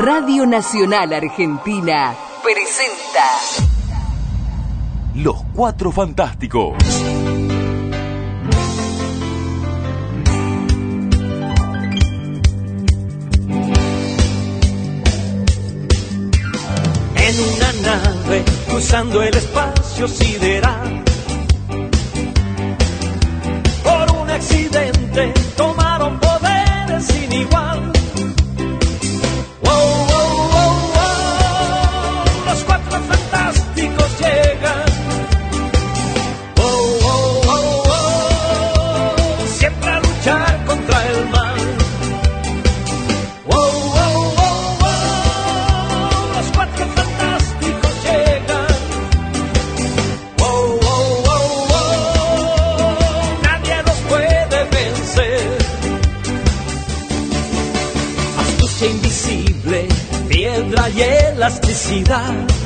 Radio Nacional Argentina presenta Los Cuatro Fantásticos. En una nave cruzando el espacio sideral. Por un accidente tomaron poderes sin igual. 期待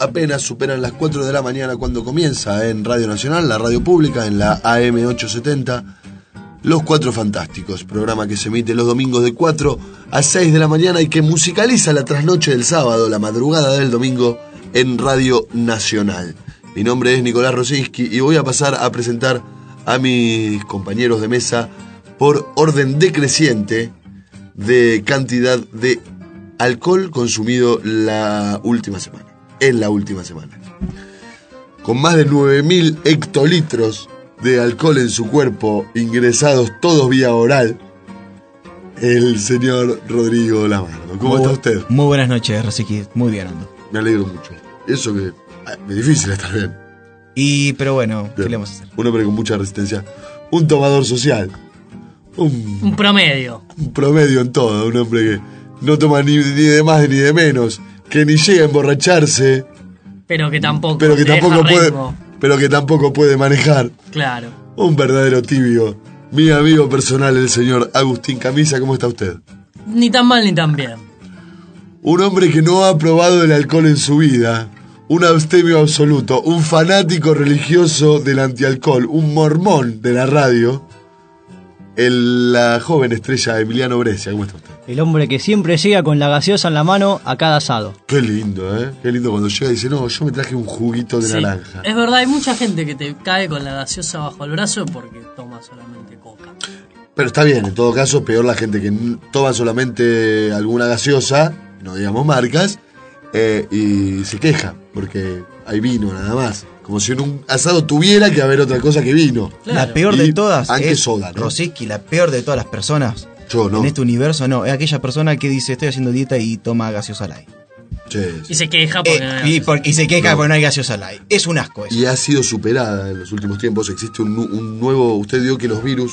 Apenas superan las 4 de la mañana cuando comienza en Radio Nacional, la radio pública, en la AM870, Los Cuatro Fantásticos, programa que se emite los domingos de 4 a 6 de la mañana y que musicaliza la trasnoche del sábado, la madrugada del domingo, en Radio Nacional. Mi nombre es Nicolás Rosinski y voy a pasar a presentar a mis compañeros de mesa por orden decreciente de cantidad de alcohol consumido la última semana. En la última semana. Con más de 9.000 hectolitros de alcohol en su cuerpo, ingresados todos vía oral, el señor Rodrigo Lamardo. ¿Cómo Muy está usted? Muy buenas noches, Rosicky. Muy bien ando. Me alegro mucho. Eso que ah, es difícil estar bien. Y, pero bueno, ¿qué Bien. le vamos a hacer? Un hombre con mucha resistencia. Un tomador social. Un Un promedio. un promedio en todo, un hombre que no toma ni, ni de más ni de menos, que ni llega a emborracharse, Pero que tampoco. pero que tampoco puede, ritmo. pero que tampoco puede manejar. Claro. Un verdadero tibio. Mi amigo personal, el señor Agustín Camisa, ¿cómo está usted? Ni tan mal ni tan bien. Un hombre que no ha probado el alcohol en su vida, un abstemio absoluto, un fanático religioso del antialcohol, un mormón de la radio, el- la joven estrella Emiliano Brescia, ¿cómo está usted? El hombre que siempre llega con la gaseosa en la mano a cada asado. Qué lindo, ¿eh? Qué lindo cuando llega y dice, no, yo me traje un juguito de Sí. naranja. Es verdad, hay mucha gente que te cae con la gaseosa bajo el brazo porque toma solamente coca. Pero está bien, en todo caso, peor la gente que toma solamente alguna gaseosa, no digamos marcas, eh, y se queja, porque hay vino nada más. Como si en un asado tuviera que haber otra cosa que vino. La peor Y de todas es soda, ¿no? Rosicky, la peor de todas las personas Yo no. en este universo, no, es aquella persona que dice estoy haciendo dieta y toma gaseosa light. Sí. Y se queja porque. Eh, y, por- y se queja porque no hay gaseosa light. Es un asco eso. Y ha sido superada en los últimos tiempos. Existe un, nu- un nuevo. Usted vio que los virus,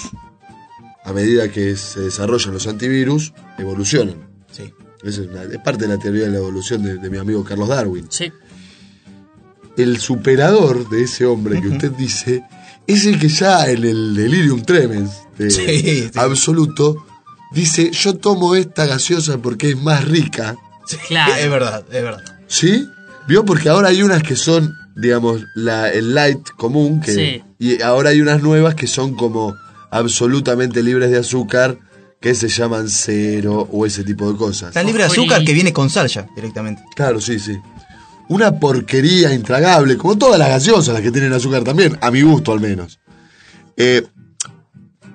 a medida que se desarrollan los antivirus, evolucionan. Sí. Esa Es, una- es parte de la teoría de la evolución de, de mi amigo Carlos Darwin. Sí. El superador de ese hombre que usted dice es el que ya en el delirium tremens de Sí, sí. absoluto dice: Yo tomo esta gaseosa porque es más rica. Sí, Claro. Es verdad, es verdad. ¿Sí? ¿Vio? Porque ahora hay unas que son, digamos, la, el light común, que, Sí. y ahora hay unas nuevas que son como absolutamente libres de azúcar, que se llaman cero o ese tipo de cosas. Tan libre de azúcar que viene con sal ya, directamente. Claro, sí, sí. Una porquería intragable, como todas las gaseosas, las que tienen azúcar también, a mi gusto al menos. Eh,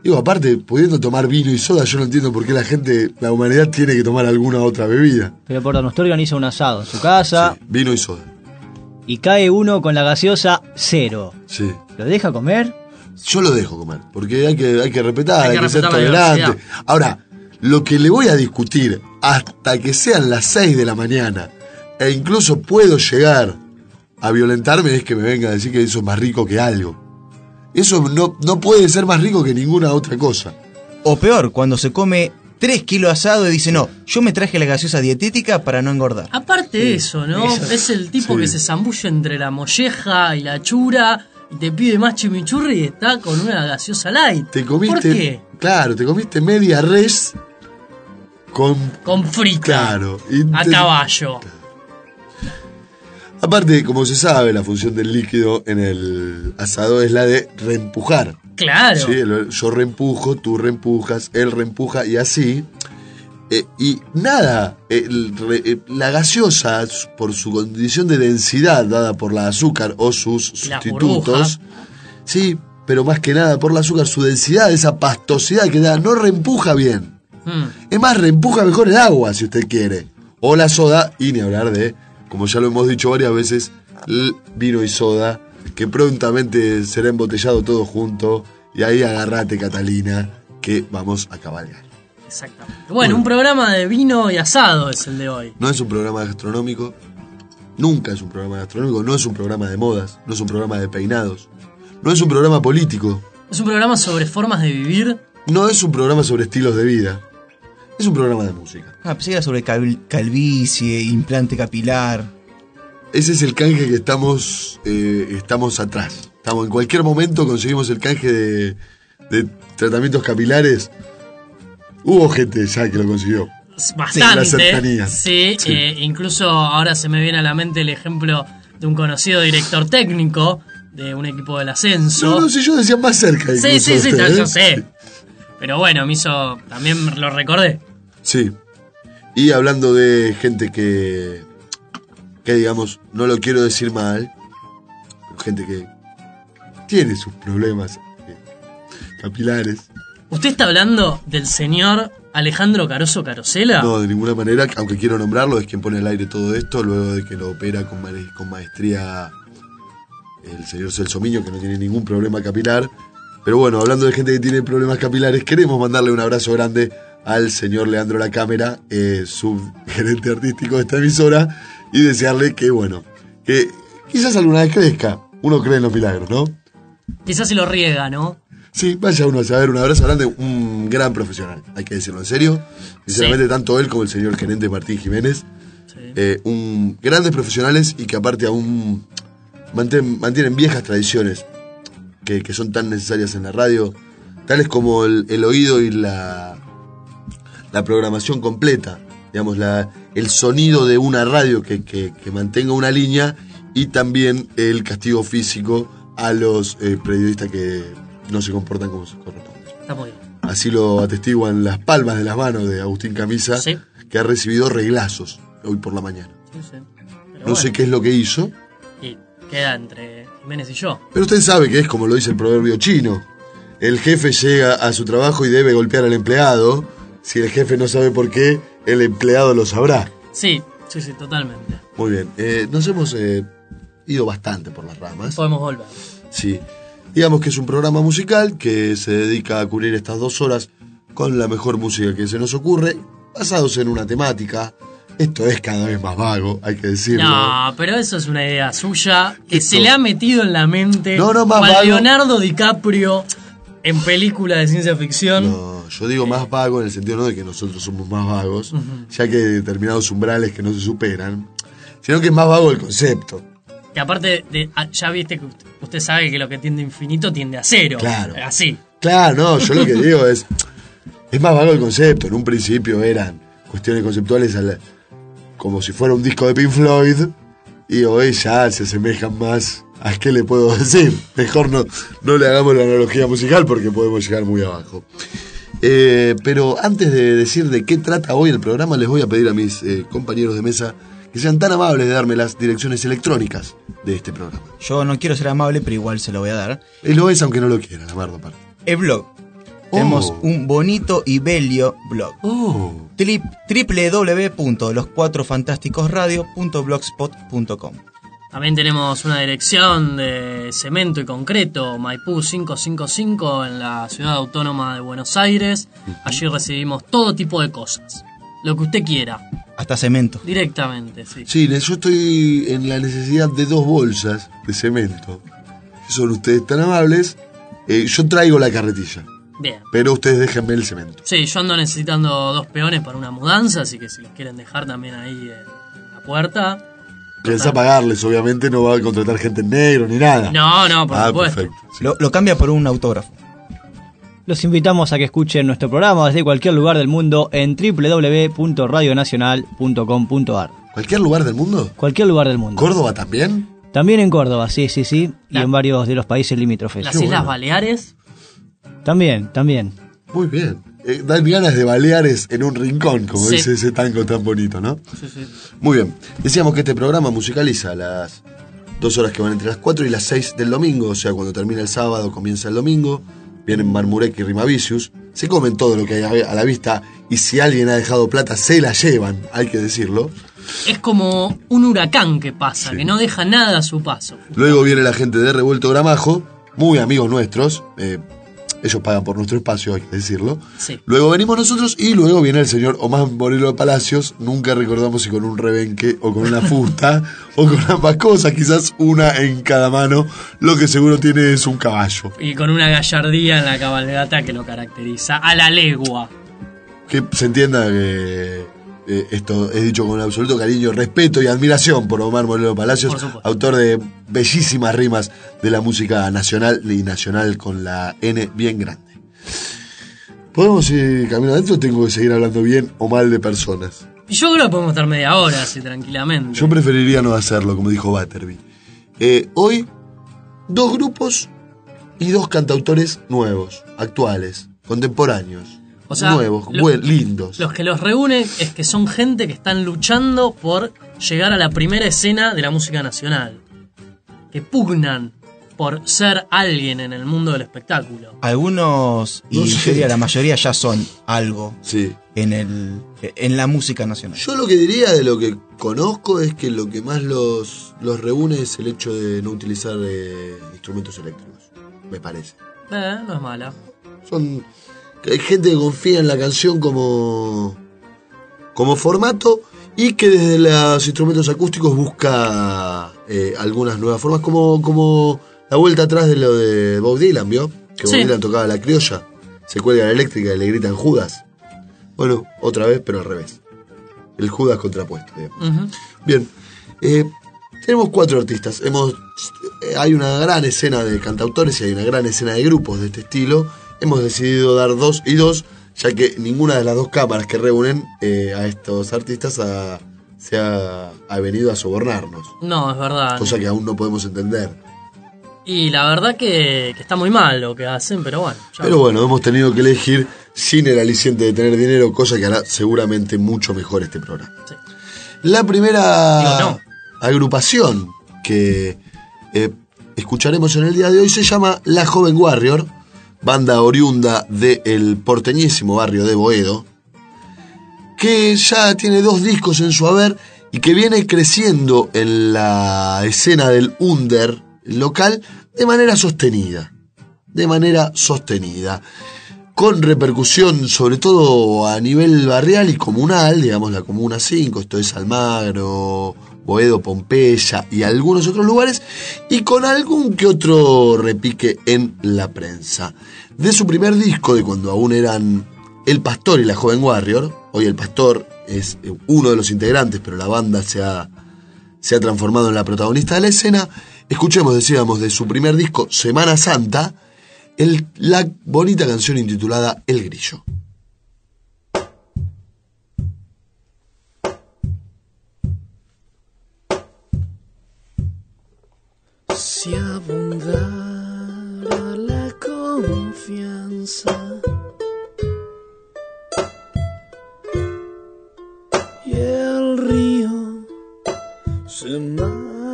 digo, aparte, pudiendo tomar vino y soda, yo no entiendo por qué la gente, la humanidad tiene que tomar alguna otra bebida. Pero perdón, usted organiza un asado en su casa, Vino y soda. y cae uno con la gaseosa cero. Sí. ¿Lo deja comer? Yo lo dejo comer, porque hay que, hay que respetar, hay Hay que, que ser tolerante. Ahora, lo que le voy a discutir hasta que sean las 6 de la mañana, e incluso puedo llegar a violentarme, es que me venga a decir que eso es más rico que algo. Eso no, no puede ser más rico que ninguna otra cosa. O peor, cuando se come 3 kilos asado y dice, no, yo me traje la gaseosa dietética para no engordar. Aparte de eso, ¿no? Es el tipo Sí. que se zambulle entre la molleja y la chura y te pide más chimichurri y está con una gaseosa light. Te comiste. ¿Por qué? Claro, te comiste media res con. Con frita. Claro. y A te- caballo. Aparte, como se sabe, la función del líquido en el asado es la de reempujar. Claro. Sí, yo reempujo, tú reempujas, él reempuja y así. Eh, y nada, el eh, la gaseosa, por su condición de densidad dada por la azúcar o sus sustitutos, sí, pero más que nada por la azúcar, su densidad, esa pastosidad que da, no reempuja bien. Mm. Es más, reempuja mejor el agua, si usted quiere. O la soda, y ni hablar de, como ya lo hemos dicho varias veces, el vino y soda, que prontamente será embotellado todo junto. Y ahí agarrate, Catalina, que vamos a cabalgar. Exactamente. Bueno, un programa de vino y asado es el de hoy. No es un programa gastronómico, nunca es un programa gastronómico, no es un programa de modas, no es un programa de peinados, no es un programa político, Es un programa sobre formas de vivir. no es un programa sobre estilos de vida, es un programa de música. Ah, pensé que era sobre cal- calvicie, implante capilar. Ese es el canje que estamos, eh, estamos atrás. Estamos en cualquier momento conseguimos el canje de, de tratamientos capilares. Hubo gente ya que lo consiguió. Bastante. las cercanías. Sí, Sí. eh, incluso ahora se me viene a la mente el ejemplo de un conocido director técnico de un equipo del ascenso. No, no, si yo decía más cerca. sí, incluso sí, sí, yo ¿eh? sé. Pero bueno, me hizo. También lo recordé. Sí. Y hablando de gente que, que digamos, no lo quiero decir mal, pero gente que tiene sus problemas eh, capilares. ¿Usted está hablando del señor Alejandro Caroso Carosela? No, de ninguna manera, aunque quiero nombrarlo, es quien pone al aire todo esto, luego de que lo opera con, ma- con maestría el señor Celso Miño, que no tiene ningún problema capilar. Pero bueno, hablando de gente que tiene problemas capilares, queremos mandarle un abrazo grande al señor Leandro La Cámara, eh, subgerente artístico de esta emisora, y desearle que, bueno, que quizás alguna vez crezca. Uno cree en los milagros, ¿no? Quizás si lo riega, ¿no? Sí, vaya uno a saber, un abrazo grande, un gran profesional, hay que decirlo en serio. Sinceramente, Sí. tanto él como el señor gerente Martín Jiménez, Sí. eh, un, grandes profesionales y que aparte aún mantienen viejas tradiciones que, que son tan necesarias en la radio, tales como el, el oído y la, la programación completa, digamos, la, el sonido de una radio que, que- que mantenga una línea y también el castigo físico a los eh, periodistas que no se comportan como se corresponde. Está muy bien. Así lo atestiguan las palmas de las manos de Agustín Camisa, Sí. que ha recibido reglazos hoy por la mañana. Sí, sí. No sé bueno, qué es lo que hizo, Y queda entre Jiménez y yo. pero usted sabe que es como lo dice el proverbio chino. El jefe llega a su trabajo y debe golpear al empleado. Si el jefe no sabe por qué, el empleado lo sabrá. Sí, sí, sí, totalmente. Muy bien, eh, nos hemos eh, ido bastante por las ramas. Podemos volver. Sí. Digamos que es un programa musical que se dedica a cubrir estas dos horas con la mejor música que se nos ocurre, basados en una temática. Esto es cada vez más vago, hay que decirlo. No, pero eso es una idea suya que Esto- se le ha metido en la mente No, no, más cual vago. Leonardo DiCaprio en película de ciencia ficción. No, yo digo más vago en el sentido no de que nosotros somos más vagos, ya que hay determinados umbrales que no se superan, sino que es más vago el concepto. Que aparte, de, ah, ya viste que usted, usted sabe que lo que tiende a infinito tiende a cero. Claro. Así. Claro, no, yo lo que digo es. Es más vago el concepto. En un principio eran cuestiones conceptuales al- como si fuera un disco de Pink Floyd. Y hoy ya se asemejan más. ¿A qué le puedo decir? Mejor no, no le hagamos la analogía musical porque podemos llegar muy abajo. Eh, pero antes de decir de qué trata hoy el programa, les voy a pedir a mis eh, compañeros de mesa que sean tan amables de darme las direcciones electrónicas de este programa. Yo no quiero ser amable, pero igual se lo voy a dar. Y lo es aunque no lo quieran, Amardo aparte. El blog. Oh. Tenemos un bonito y bello blog. Oh. Trip- www.loscuatrofantásticosradio.blogspot.com También tenemos una dirección de cemento y concreto, Maipú 555 en la ciudad autónoma de Buenos Aires. Allí recibimos todo tipo de cosas. Lo que usted quiera, Hasta cemento. directamente, sí. Sí, yo estoy en la necesidad de dos bolsas de cemento. Si son ustedes tan amables, eh, yo traigo la carretilla, Bien. pero ustedes déjenme el cemento. Sí, yo ando necesitando dos peones para una mudanza, así que si los quieren dejar también ahí en la puerta. Pensá pagarles, obviamente no va a contratar gente en negro ni nada. No, no, por ah, supuesto. perfecto. sí. Lo, lo cambia por un autógrafo. Los invitamos a que escuchen nuestro programa desde cualquier lugar del mundo en www.radionacional.com.ar. ¿Cualquier lugar del mundo? Cualquier lugar del mundo. ¿Córdoba también? También en Córdoba, sí, sí, sí. Y en varios de los países limítrofes. Las Islas Baleares. También, también. Muy bien. Eh, dan ganas de baleares en un rincón, como Sí. dice ese tango tan bonito, ¿no? Sí, sí. Muy bien. Decíamos que este programa musicaliza las dos horas que van entre las 4 y las 6 del domingo, o sea, cuando termina el sábado, comienza el domingo. Vienen Marmurek y Rimavicius. Se comen todo lo que hay a la vista y si alguien ha dejado plata, se la llevan, hay que decirlo. Es como un huracán que pasa, Sí. que no deja nada a su paso. Luego viene la gente de Revuelto Gramajo, muy amigos nuestros. eh, ellos pagan por nuestro espacio, hay que decirlo. Sí. Luego venimos nosotros y luego viene el señor Omar Morelo de Palacios. Nunca recordamos si con un rebenque o con una fusta o con ambas cosas, quizás una en cada mano. Lo que seguro tiene es un caballo. Y con una gallardía en la cabalgata que lo caracteriza a la legua. Que se entienda que eh, esto es dicho con absoluto cariño, respeto y admiración por Omar Morelo Palacios, autor de bellísimas rimas de la música nacional y nacional con la N bien grande. ¿Podemos ir camino adentro o tengo que seguir hablando bien o mal de personas? Y yo creo que podemos estar media hora así tranquilamente. Yo preferiría no hacerlo, como dijo Batterby. Eh, hoy, dos grupos y dos cantautores nuevos, actuales, contemporáneos, O sea, nuevos, lo- buen- lindos. Los que los reúnen es que son gente que están luchando por llegar a la primera escena de la música nacional. Que pugnan por ser alguien en el mundo del espectáculo. Algunos, y No yo sé. diría la mayoría, ya son algo Sí. en, el, en la música nacional. Yo lo que diría de lo que conozco es que lo que más los, los reúne es el hecho de no utilizar eh, instrumentos eléctricos, me parece. Eh, no es mala. Son hay gente que confía en la canción como como formato y que desde los instrumentos acústicos busca eh, algunas nuevas formas como como la vuelta atrás de lo de Bob Dylan, ¿vio? Que Bob. Dylan tocaba la criolla, se cuelga la eléctrica y le gritan Judas. Bueno, otra vez, pero al revés. El Judas contrapuesto, digamos. Bien, eh, tenemos cuatro artistas. Hemos, eh, hay una gran escena de cantautores y hay una gran escena de grupos de este estilo. Hemos decidido dar dos y dos, ya que ninguna de las dos cámaras que reúnen eh, a estos artistas ha- se ha, ha venido a sobornarnos. No, es verdad. Cosa que aún no podemos entender. Y la verdad que, que está muy mal lo que hacen, pero bueno. ya- Pero bueno, hemos tenido que elegir sin el aliciente de tener dinero, cosa que hará seguramente mucho mejor este programa. Sí. La primera Digo, no. agrupación que eh, escucharemos en el día de hoy se llama La Joven Warrior, banda oriunda del porteñísimo barrio de Boedo, que ya tiene dos discos en su haber y que viene creciendo en la escena del under local de manera sostenida. De manera sostenida. Con repercusión sobre todo a nivel barrial y comunal, digamos la Comuna 5, esto es Almagro, Boedo, Pompeya y algunos otros lugares, y con algún que otro repique en la prensa. De su primer disco, de cuando aún eran El Pastor y la Joven Warrior, hoy El Pastor es eh, uno de los integrantes, pero la banda se ha, se ha transformado en la protagonista de la escena, escuchemos, decíamos, de su primer disco, Semana Santa, la bonita canción intitulada El Grillo. Si abundara la confianza. Y el río se mantuviese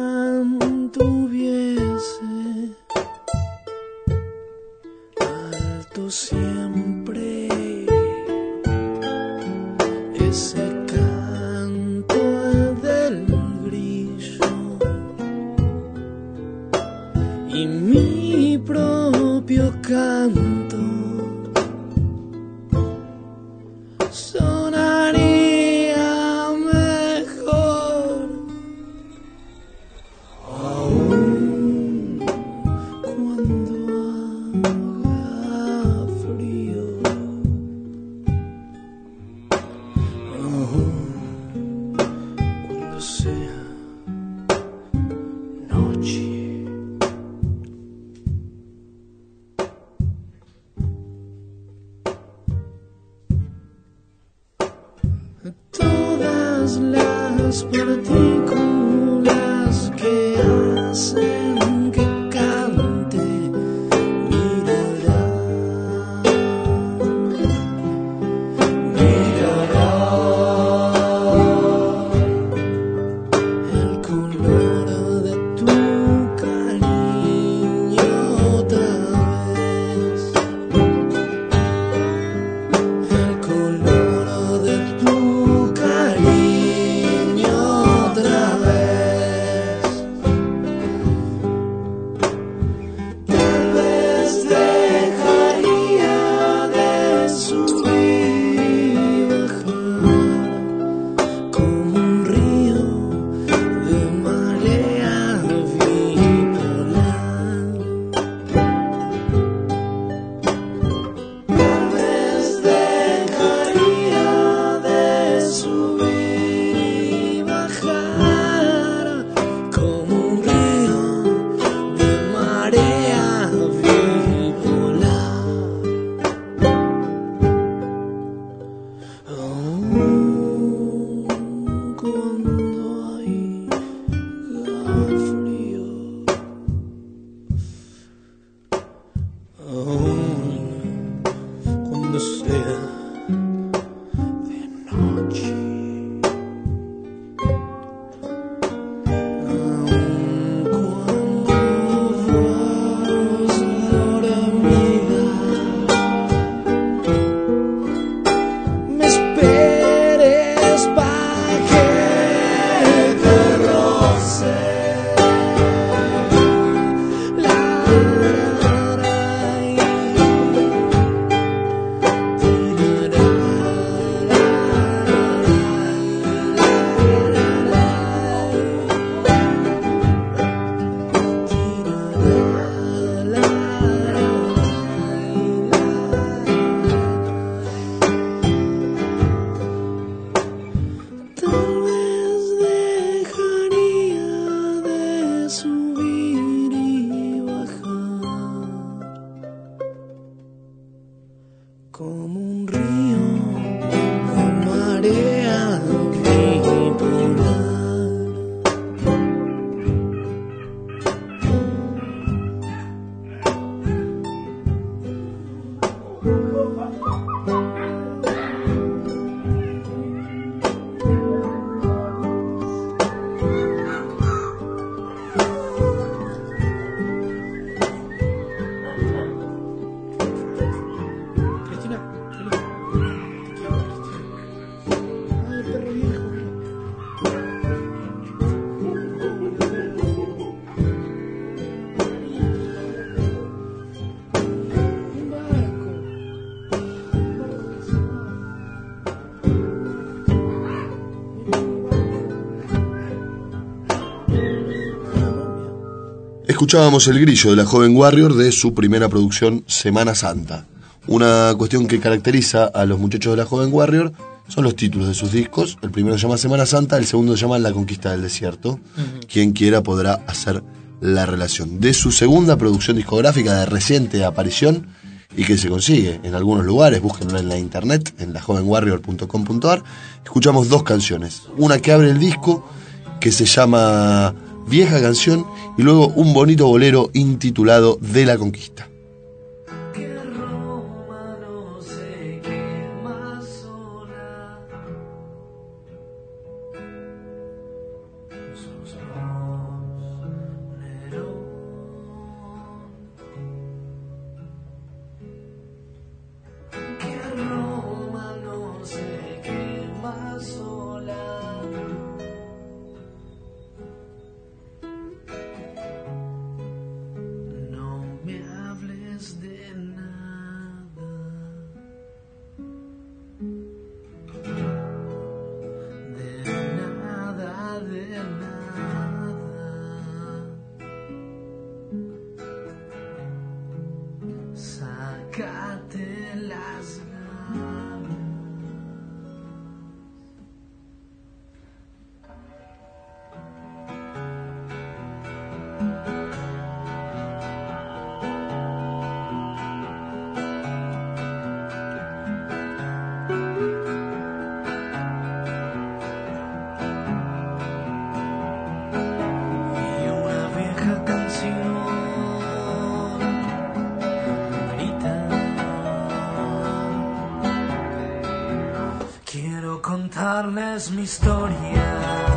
alto siempre propio Escuchábamos el grillo de la joven Warrior de su primera producción Semana Santa. Una cuestión que caracteriza a los muchachos de la joven Warrior son los títulos de sus discos. El primero se llama Semana Santa, el segundo se llama La Conquista del Desierto. Quien quiera podrá hacer la relación. De su segunda producción discográfica de reciente aparición y que se consigue en algunos lugares, búsquenlo en la internet, en lajovenwarrior.com.ar, escuchamos dos canciones. Una que abre el disco, que se llama Vieja Canción, y luego un bonito bolero intitulado De la Conquista. es mi historia.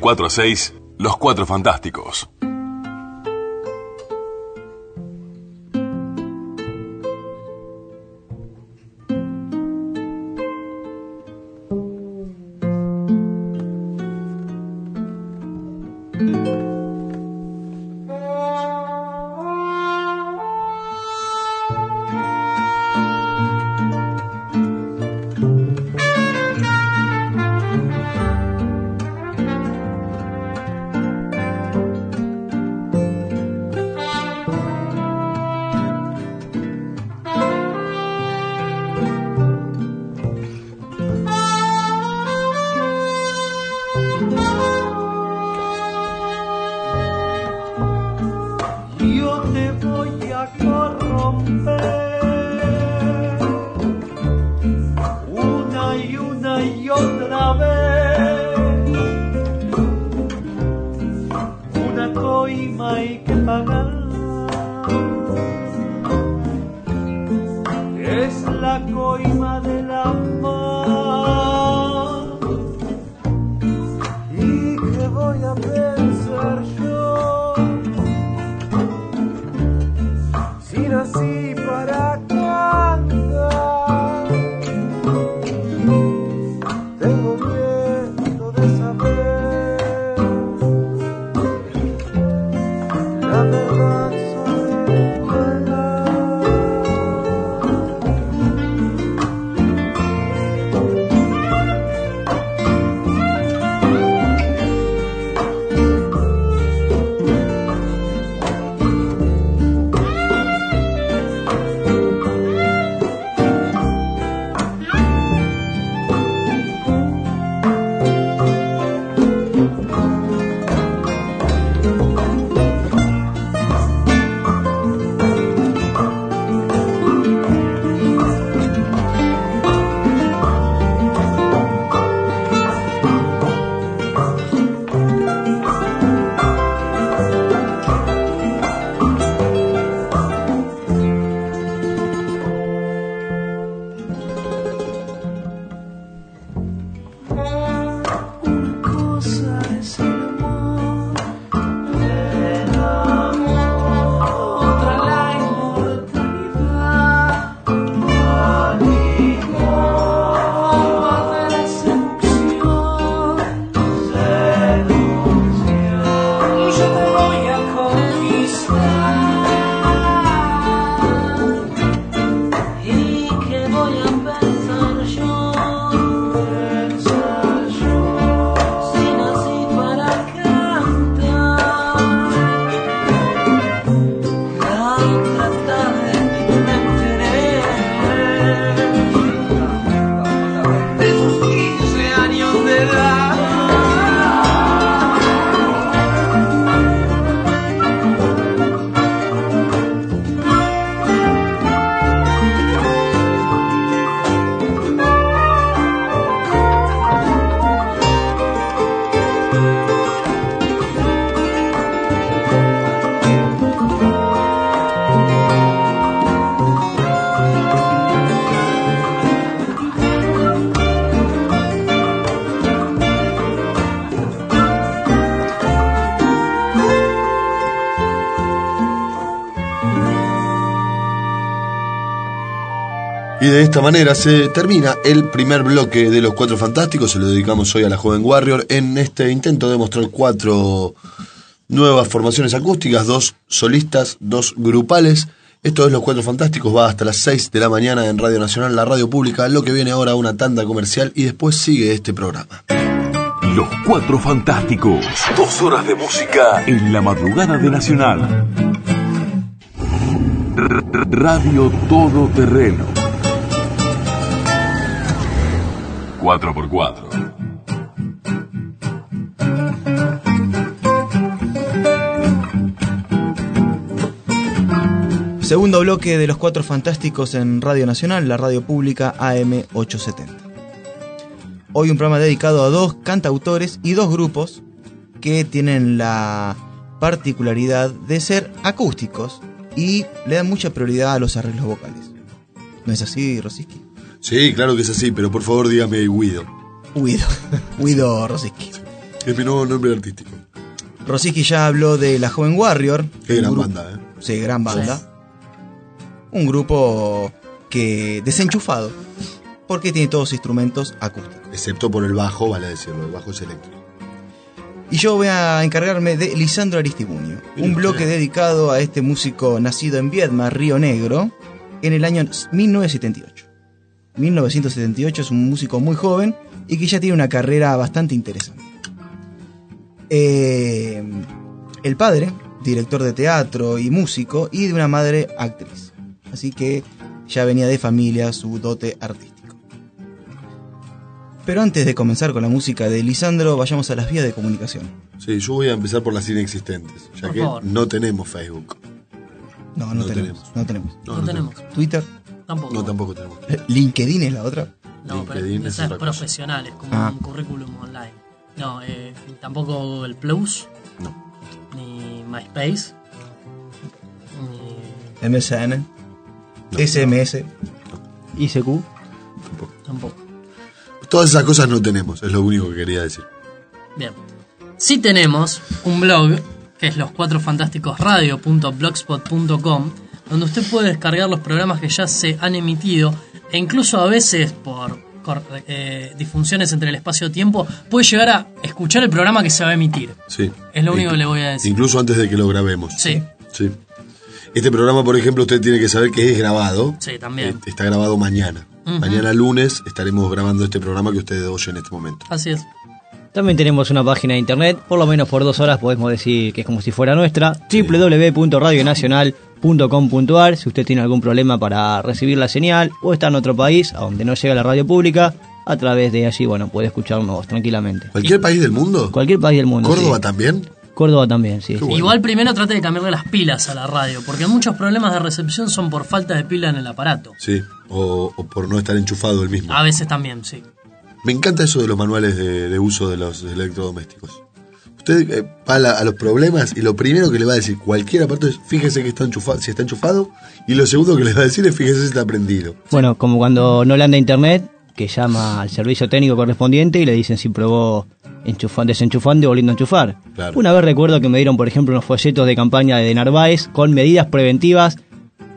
4 a 6, Los Cuatro Fantásticos. Y de esta manera se termina el primer bloque de los Cuatro Fantásticos. Se lo dedicamos hoy a la joven Warrior en este intento de mostrar cuatro nuevas formaciones acústicas, dos solistas, dos grupales. Esto es Los Cuatro Fantásticos, va hasta las 6 de la mañana en Radio Nacional, la radio pública. Lo que viene ahora una tanda comercial y después sigue este programa. Los Cuatro Fantásticos. Dos horas de música en la madrugada de Nacional. Radio Todoterreno. 4x4. Segundo bloque de los Cuatro Fantásticos en Radio Nacional, la radio pública AM870. Hoy un programa dedicado a dos cantautores y dos grupos que tienen la particularidad de ser acústicos y le dan mucha prioridad a los arreglos vocales. ¿No es así, Rosiski? Sí, claro que es así, pero por favor dígame Guido. Guido. Guido Rosiski. Es mi nuevo nombre artístico. Rosiski ya habló de La Joven Warrior. Qué un gran grupo- banda, ¿eh? Sí, gran banda. Un grupo que desenchufado, porque tiene todos instrumentos acústicos. Excepto por el bajo, vale decirlo, el bajo es eléctrico. Y yo voy a encargarme de Lisandro Aristibuño, un bloque dedicado a este músico nacido en Viedma, Río Negro, en el año 1978. 1978 es un músico muy joven y que ya tiene una carrera bastante interesante. Eh, el padre, director de teatro y músico, y de una madre actriz. Así que ya venía de familia su dote artístico. Pero antes de comenzar con la música de Lisandro, vayamos a las vías de comunicación. Sí, yo voy a empezar por las inexistentes, ya Por que favor. no tenemos Facebook. No, no, No tenemos, tenemos. No tenemos. No, tenemos. Twitter, Tampoco. No, tampoco tenemos. LinkedIn es la otra. No, pero LinkedIn es esa es otra cosa. profesional, es como Ah. un currículum online. No, eh, tampoco Google Plus, No. ni MySpace, ni MSN, SMS. ICQ. tampoco. Todas esas cosas no tenemos, es lo único que quería decir. Bien. Sí tenemos un blog que es los cuatro fantásticos donde usted puede descargar los programas que ya se han emitido e incluso a veces por eh, disfunciones entre el espacio-tiempo puede llegar a escuchar el programa que se va a emitir. Sí. Es lo único que le voy a decir. Incluso antes de que lo grabemos. Sí, Sí. Este programa, por ejemplo, usted tiene que saber que es grabado. sí, también. Eh, Está grabado mañana. Mañana lunes estaremos grabando este programa que ustedes oyen en este momento. Así es. También tenemos una página de internet, por lo menos por dos horas podemos decir que es como si fuera nuestra, www.radionacional.com.ar. Si usted tiene algún problema para recibir la señal o está en otro país a donde no llega la radio pública, a través de allí, bueno, puede escucharnos tranquilamente. ¿Cualquier país del mundo? Cualquier país del mundo. ¿Córdoba sí. también? Córdoba también, sí. Qué sí. bueno. Igual primero trate de cambiarle las pilas a la radio, porque muchos problemas de recepción son por falta de pila en el aparato. Sí. O, o por no estar enchufado el mismo. A veces también, sí. Me encanta eso de los manuales de, de uso de los electrodomésticos. Usted eh, va a, la- a los problemas y lo primero que le va a decir cualquier aparato es fíjese que está enchufado, si está enchufado y lo segundo que le va a decir es fíjese si está prendido. Bueno, como cuando no le anda internet, que llama al servicio técnico correspondiente y le dicen si probó enchufando, desenchufando y volviendo a enchufar. Claro. Una vez recuerdo que me dieron, por ejemplo, unos folletos de campaña de Narváez con medidas preventivas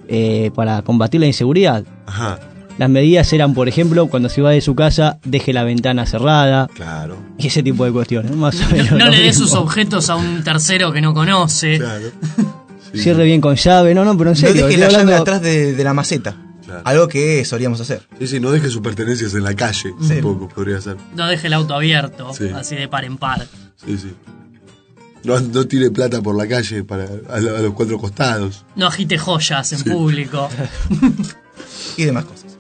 eh, para combatir la inseguridad. Ajá, Las medidas eran, por ejemplo, cuando se va de su casa, deje la ventana cerrada claro, y ese tipo de cuestiones. Más o No, menos no le dé sus objetos a un tercero que no conoce. claro. Sí, Cierre bien con llave. No, no, pero en No serio. deje estoy la llave hablando- atrás de, de la maceta. Claro. Algo que solíamos hacer. Sí, sí, no deje sus pertenencias en la calle, Sí. un poco podría ser. No deje el auto abierto, Sí. así de par en par. Sí, sí. No, no tire plata por la calle para, a los cuatro costados. No agite joyas en público. Y demás cosas.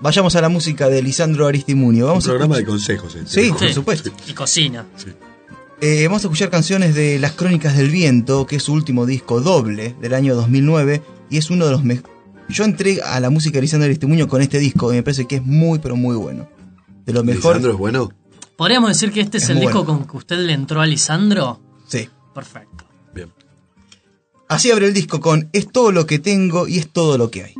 Vayamos a la música de Lisandro Aristimunio. Vamos un a programa de consejos. ¿eh? Sí, Sí. por supuesto. Y cocina. Sí. Eh, vamos a escuchar canciones de Las Crónicas del Viento, que es su último disco doble del año 2009 y es uno de los mejores. Yo entré a la música de Lisandro Aristimuño con este disco y me parece que es muy, pero muy bueno. De lo mejor. Lisandro es bueno. ¿Podríamos decir que este es, Es el disco bueno. con que usted le entró a Lisandro? Sí. Perfecto. Bien. Así abre el disco con Es todo lo que tengo y es todo lo que hay.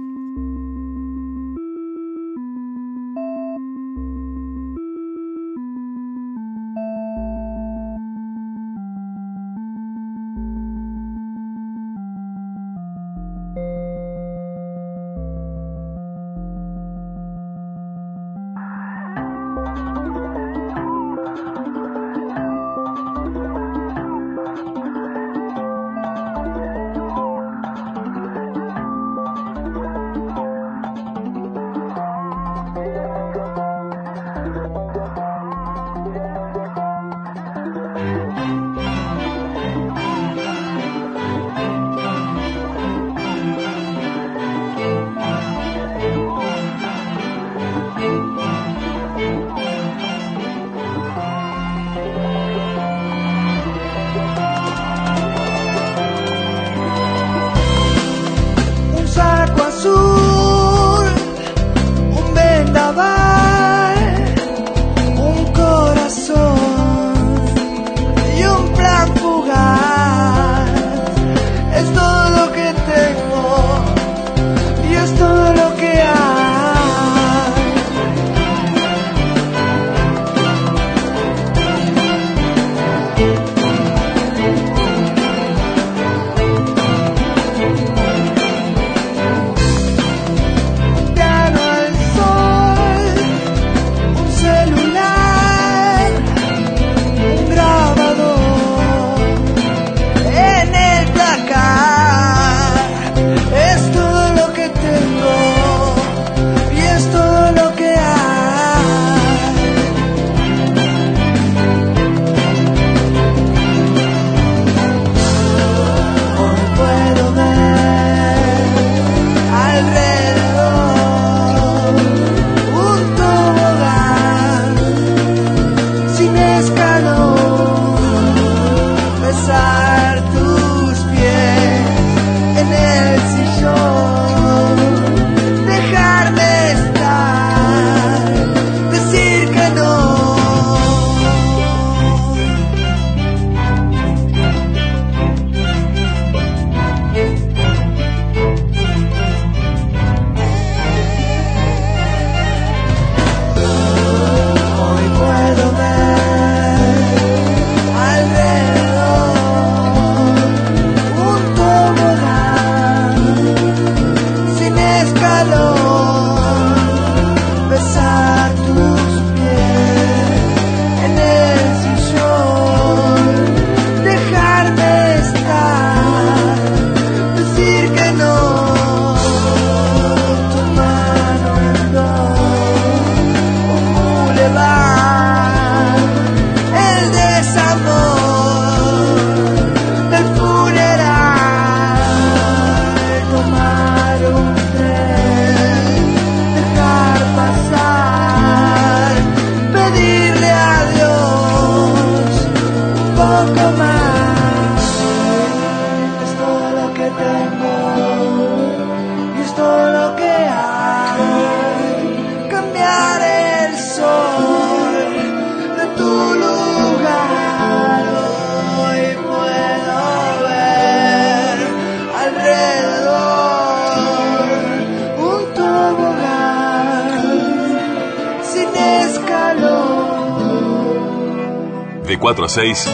6.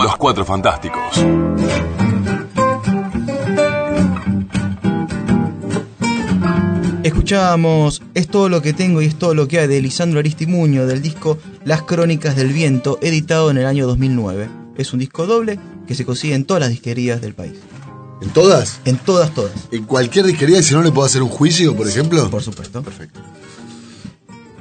Los Cuatro Fantásticos. Escuchábamos Es todo lo que tengo y es todo lo que hay de Lisandro Aristimuño del disco Las Crónicas del Viento, editado en el año 2009. Es un disco doble que se consigue en todas las disquerías del país. ¿En todas? En todas, todas. ¿En cualquier disquería y si no le puedo hacer un juicio, por ejemplo? Por supuesto. Perfecto.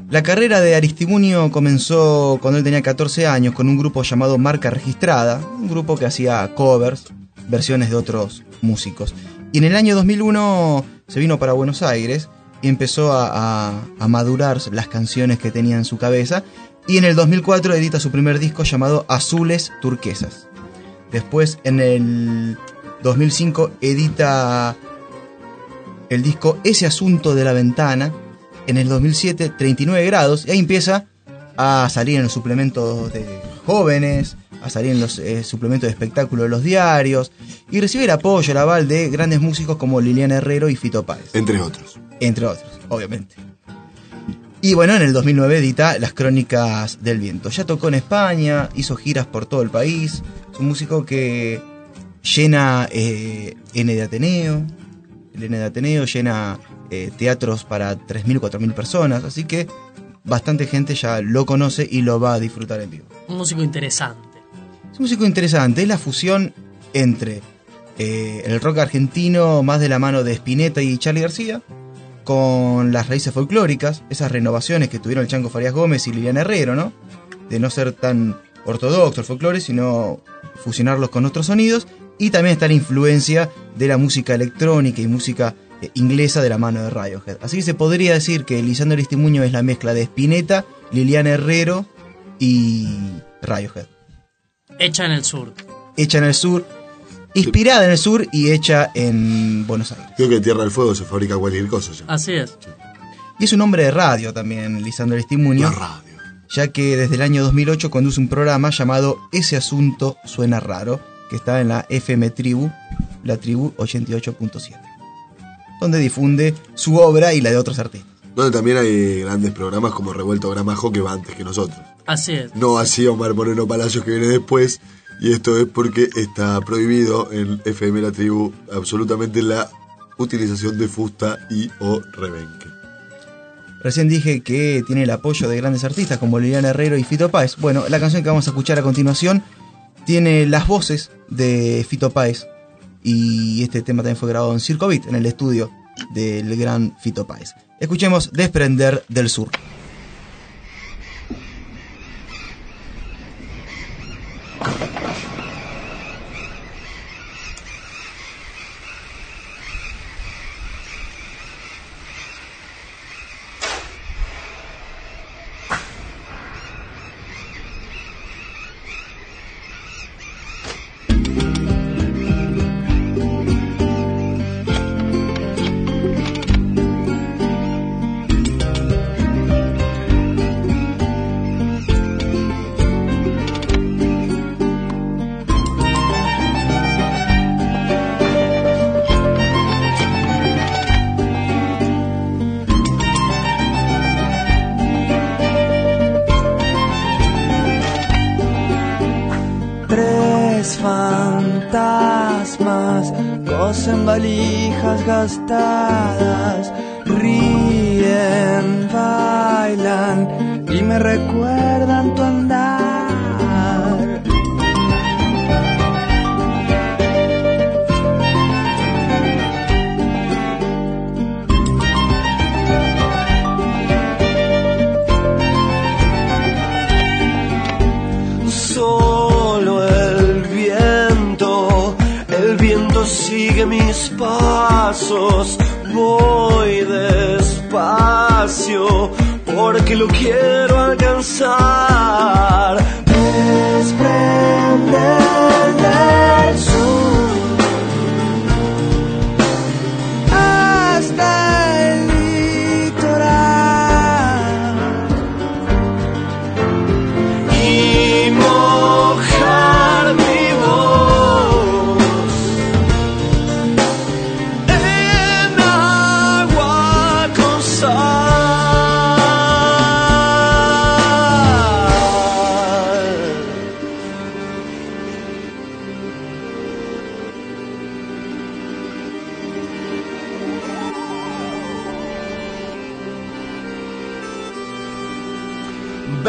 La carrera de Aristimuño comenzó cuando él tenía 14 años con un grupo llamado Marca Registrada, un grupo que hacía covers, versiones de otros músicos. Y en el año 2001 se vino para Buenos Aires y empezó a madurar las canciones que tenía en su cabeza. Y en el 2004 edita su primer disco llamado Azules Turquesas. Después en el 2005 edita el disco Ese Asunto de la Ventana. En el 2007 39 grados. Y ahí empieza a salir en los suplementos de jóvenes, a salir en los eh, suplementos de espectáculo de los diarios. Y recibe el apoyo, el aval de grandes músicos como Liliana Herrero y Fito Páez Entre otros. entre otros, obviamente. Y bueno, en el 2009 edita Las Crónicas del Viento. Ya tocó en España, hizo giras por todo el país. Es un músico que llena eh, N de Ateneo. El N de Ateneo llena eh, teatros para 3.000, 4.000 personas. Así que bastante gente ya lo conoce y lo va a disfrutar en vivo. Un músico interesante. Es un músico interesante, es la fusión entre eh, el rock argentino más de la mano de Spinetta y Charlie García, con las raíces folclóricas, esas renovaciones que tuvieron el Chango Farías Gómez y Liliana Herrero, ¿no? De no ser tan ortodoxo el folclore, sino fusionarlos con otros sonidos, y también está la influencia de la música electrónica y música inglesa de la mano de Radiohead. Así que se podría decir que Lisandro Aristimuño es la mezcla de Spinetta, Liliana Herrero y Radiohead Hecha en el sur. hecha en el sur, inspirada en el sur y hecha en Buenos Aires. Creo que en Tierra del Fuego se fabrica cualquier cosa ya. Así es. Y es un hombre de radio también, Lisandro Aristimuño, La radio. ya que desde el año 2008 conduce un programa llamado Ese Asunto Suena Raro, que está en la FM Tribu, la Tribu 88.7, donde difunde su obra y la de otros artistas. Donde también hay grandes programas como Revuelto Gramajo que va antes que nosotros. Así es. No así Omar Moreno Palacios que viene después. Y esto es porque está prohibido en FM La Tribu absolutamente la utilización de fusta y o rebenque. Recién dije que tiene el apoyo de grandes artistas como Liliana Herrero y Fito Páez. Bueno, la canción que vamos a escuchar a continuación tiene las voces de Fito Páez. Y este tema también fue grabado en Circo Beat, en el estudio del gran Fito Páez. Escuchemos Desprender del Sur.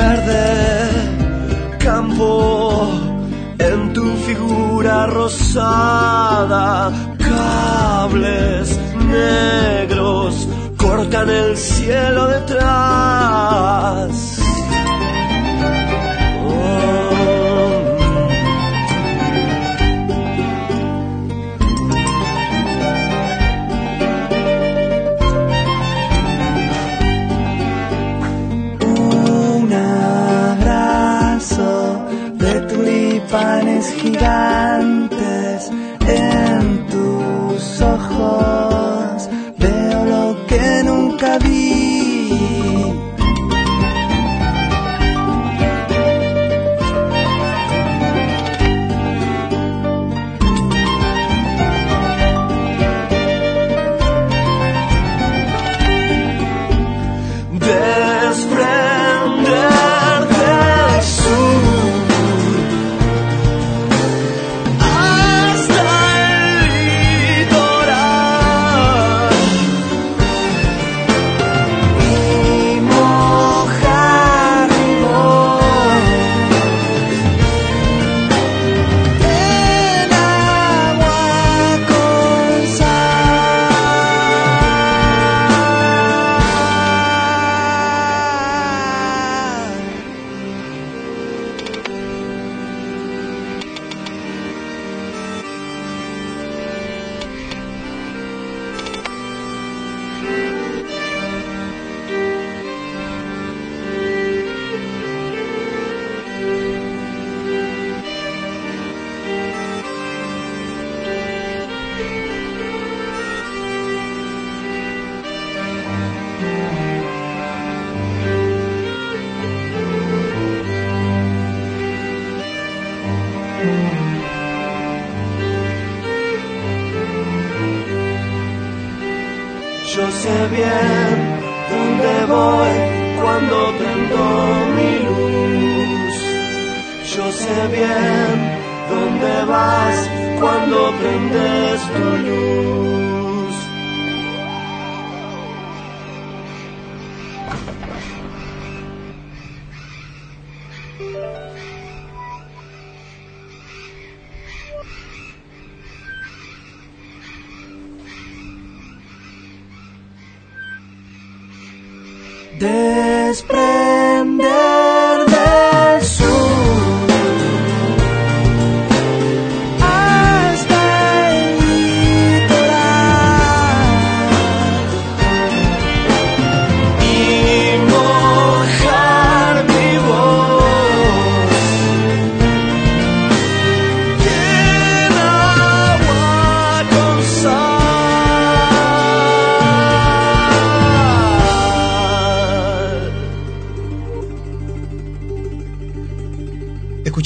verde campo en tu figura rosada cables negros cortan el cielo detrás. God.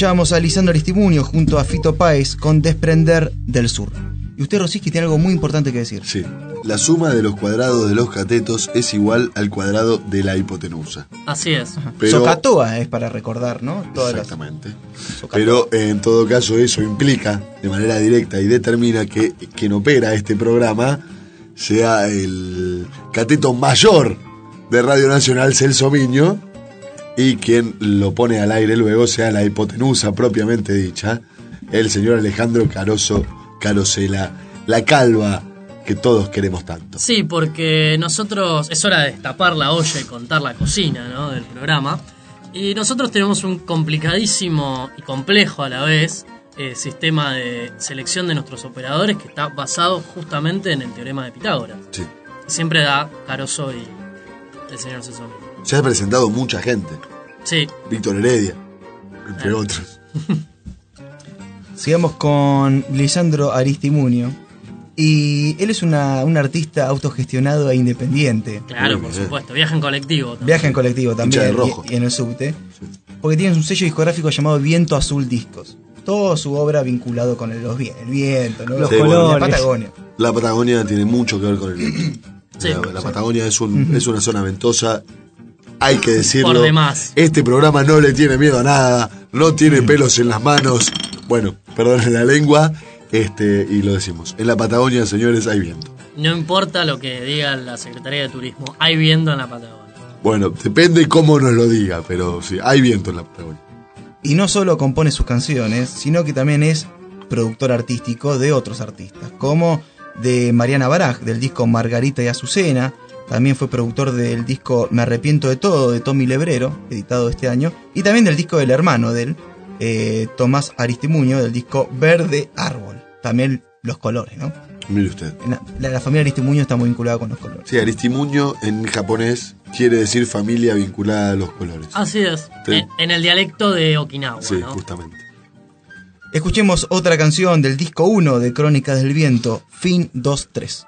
Escuchábamos a Lisandro Aristimuño junto a Fito Páez con Desprender del Sur. Y usted, Rosiski, tiene algo muy importante que decir. Sí. La suma de los cuadrados de los catetos es igual al cuadrado de la hipotenusa. Así es. Pero- Socatoa es para recordar, ¿no? Todas Exactamente. Pero eh, en todo caso eso implica de manera directa y determina que quien opera este programa sea el cateto mayor de Radio Nacional, Celso Miño, y quien lo pone al aire luego sea la hipotenusa propiamente dicha, el señor Alejandro Caroso Carosela, la calva que todos queremos tanto. Sí, porque nosotros es hora de destapar la olla y contar la cocina ¿no? del programa. Y nosotros tenemos un complicadísimo y complejo a la vez eh, sistema de selección de nuestros operadores que está basado justamente en el teorema de Pitágoras. Sí. Siempre da Caroso y el señor César. Se ha presentado mucha gente, Sí, Víctor Heredia, entre otros. Sigamos con Lisandro Aristimuño. Y él es una, un artista autogestionado e independiente. claro, por supuesto. Viaja en colectivo. también. Viaja en colectivo también de rojo. y, y en el subte. Porque tiene un sello discográfico llamado Viento Azul Discos. Toda su obra vinculado con el, los el viento, ¿no? Los Sí, colores. La Patagonia. La Patagonia tiene mucho que ver con el viento. Sí. la, la Patagonia es, un, es una zona ventosa. Hay que decirlo. Por demás. Este programa no le tiene miedo a nada. No tiene pelos en las manos. Bueno, perdón la lengua. Este, y lo decimos. En la Patagonia, señores, hay viento. No importa lo que diga la Secretaría de Turismo, hay viento en la Patagonia. Bueno, depende cómo nos lo diga, pero sí, hay viento en la Patagonia. Y no solo compone sus canciones, sino que también es productor artístico de otros artistas, como de Mariana Baraj, del disco Margarita y Azucena. También fue productor del disco Me Arrepiento de Todo, de Tommy Lebrero, editado este año. Y también del disco del hermano de él, eh, Tomás Aristimuño, del disco Verde Árbol. También los colores, ¿no? Mire usted. La, la familia Aristimuño está muy vinculada con los colores. Sí, Aristimuño en japonés quiere decir familia vinculada a los colores. Así es. Sí. En, en el dialecto de Okinawa, sí, ¿no? justamente. Escuchemos otra canción del disco 1 de Crónicas del Viento, Fin 2-3.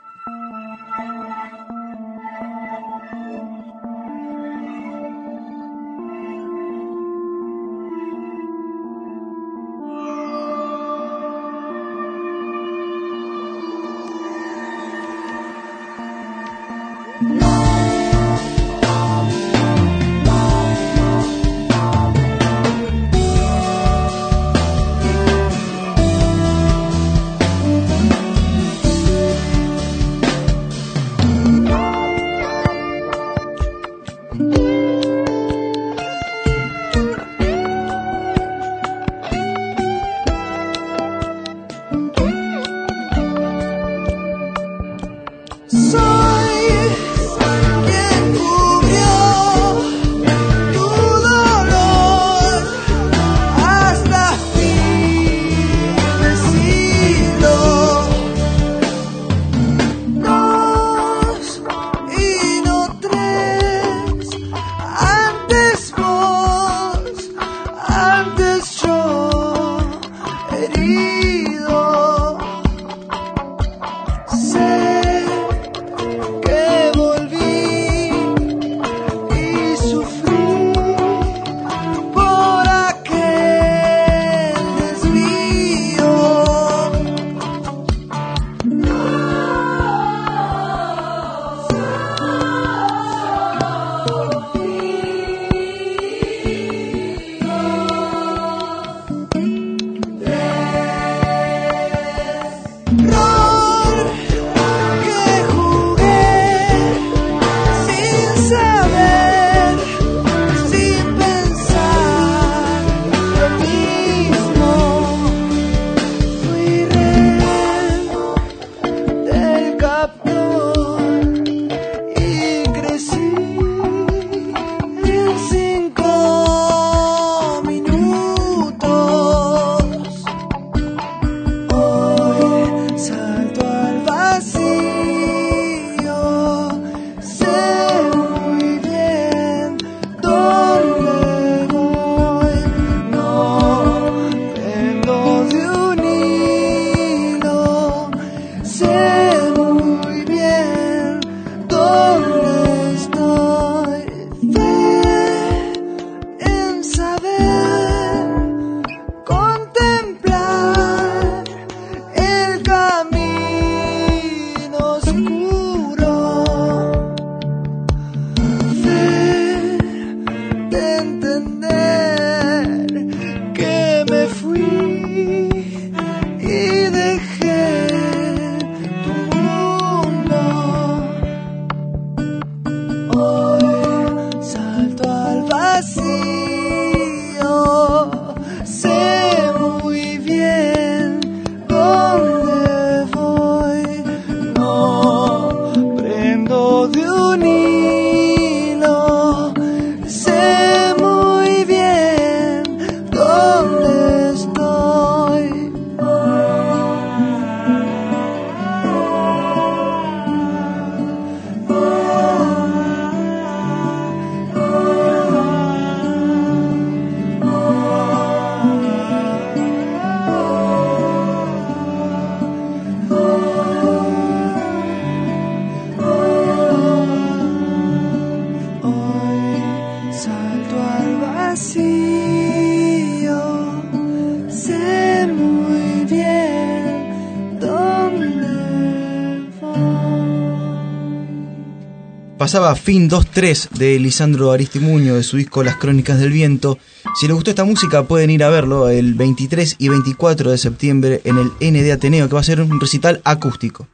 pasaba Fin 2-3 de Lisandro Aristimuño de su disco Las Crónicas del Viento. Si les gustó esta música pueden ir a verlo el 23 y 24 de septiembre en el N de Ateneo, que va a ser un recital acústico.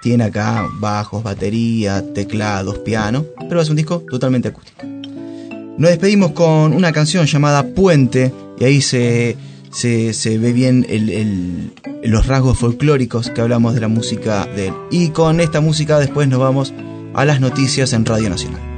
Tiene acá bajos, batería, teclados, piano, pero es un disco totalmente acústico. Nos despedimos con una canción llamada Puente, y ahí se, se, se ve bien los rasgos folclóricos que hablamos de la música de él. Y con esta música después nos vamos a las noticias en Radio Nacional.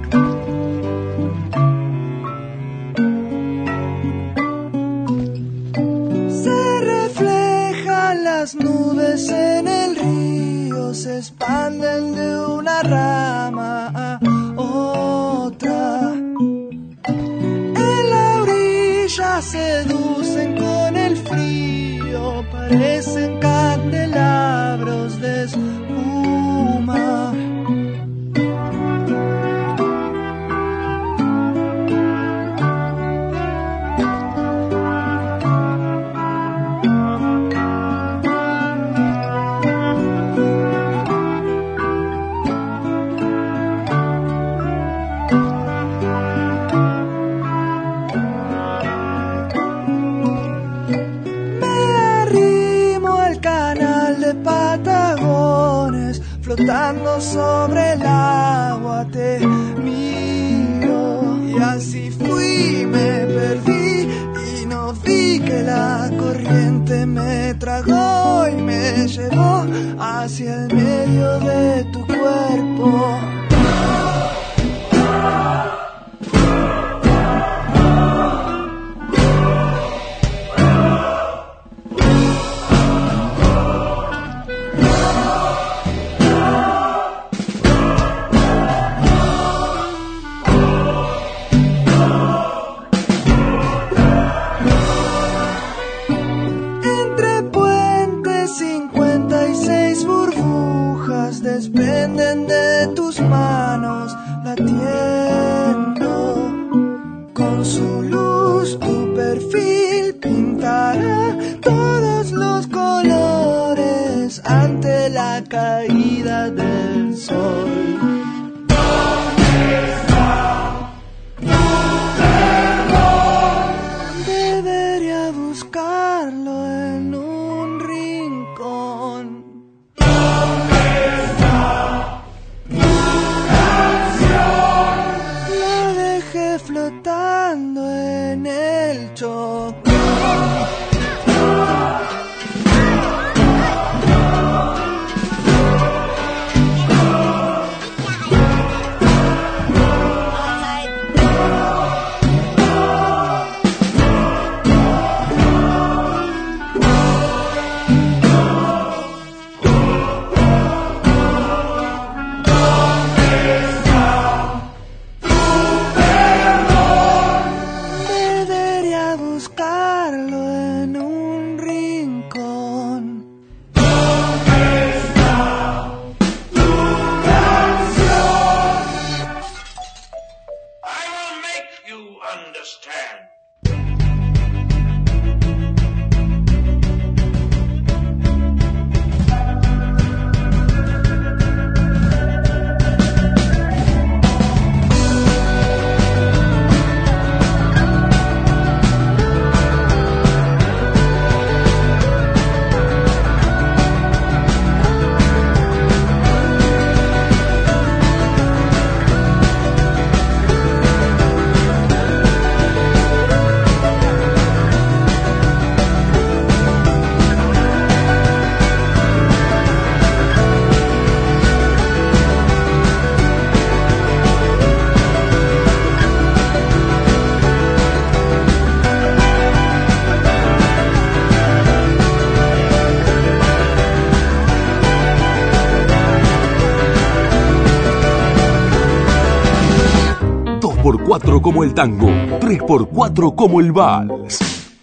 como el tango, 3x4 como el vals,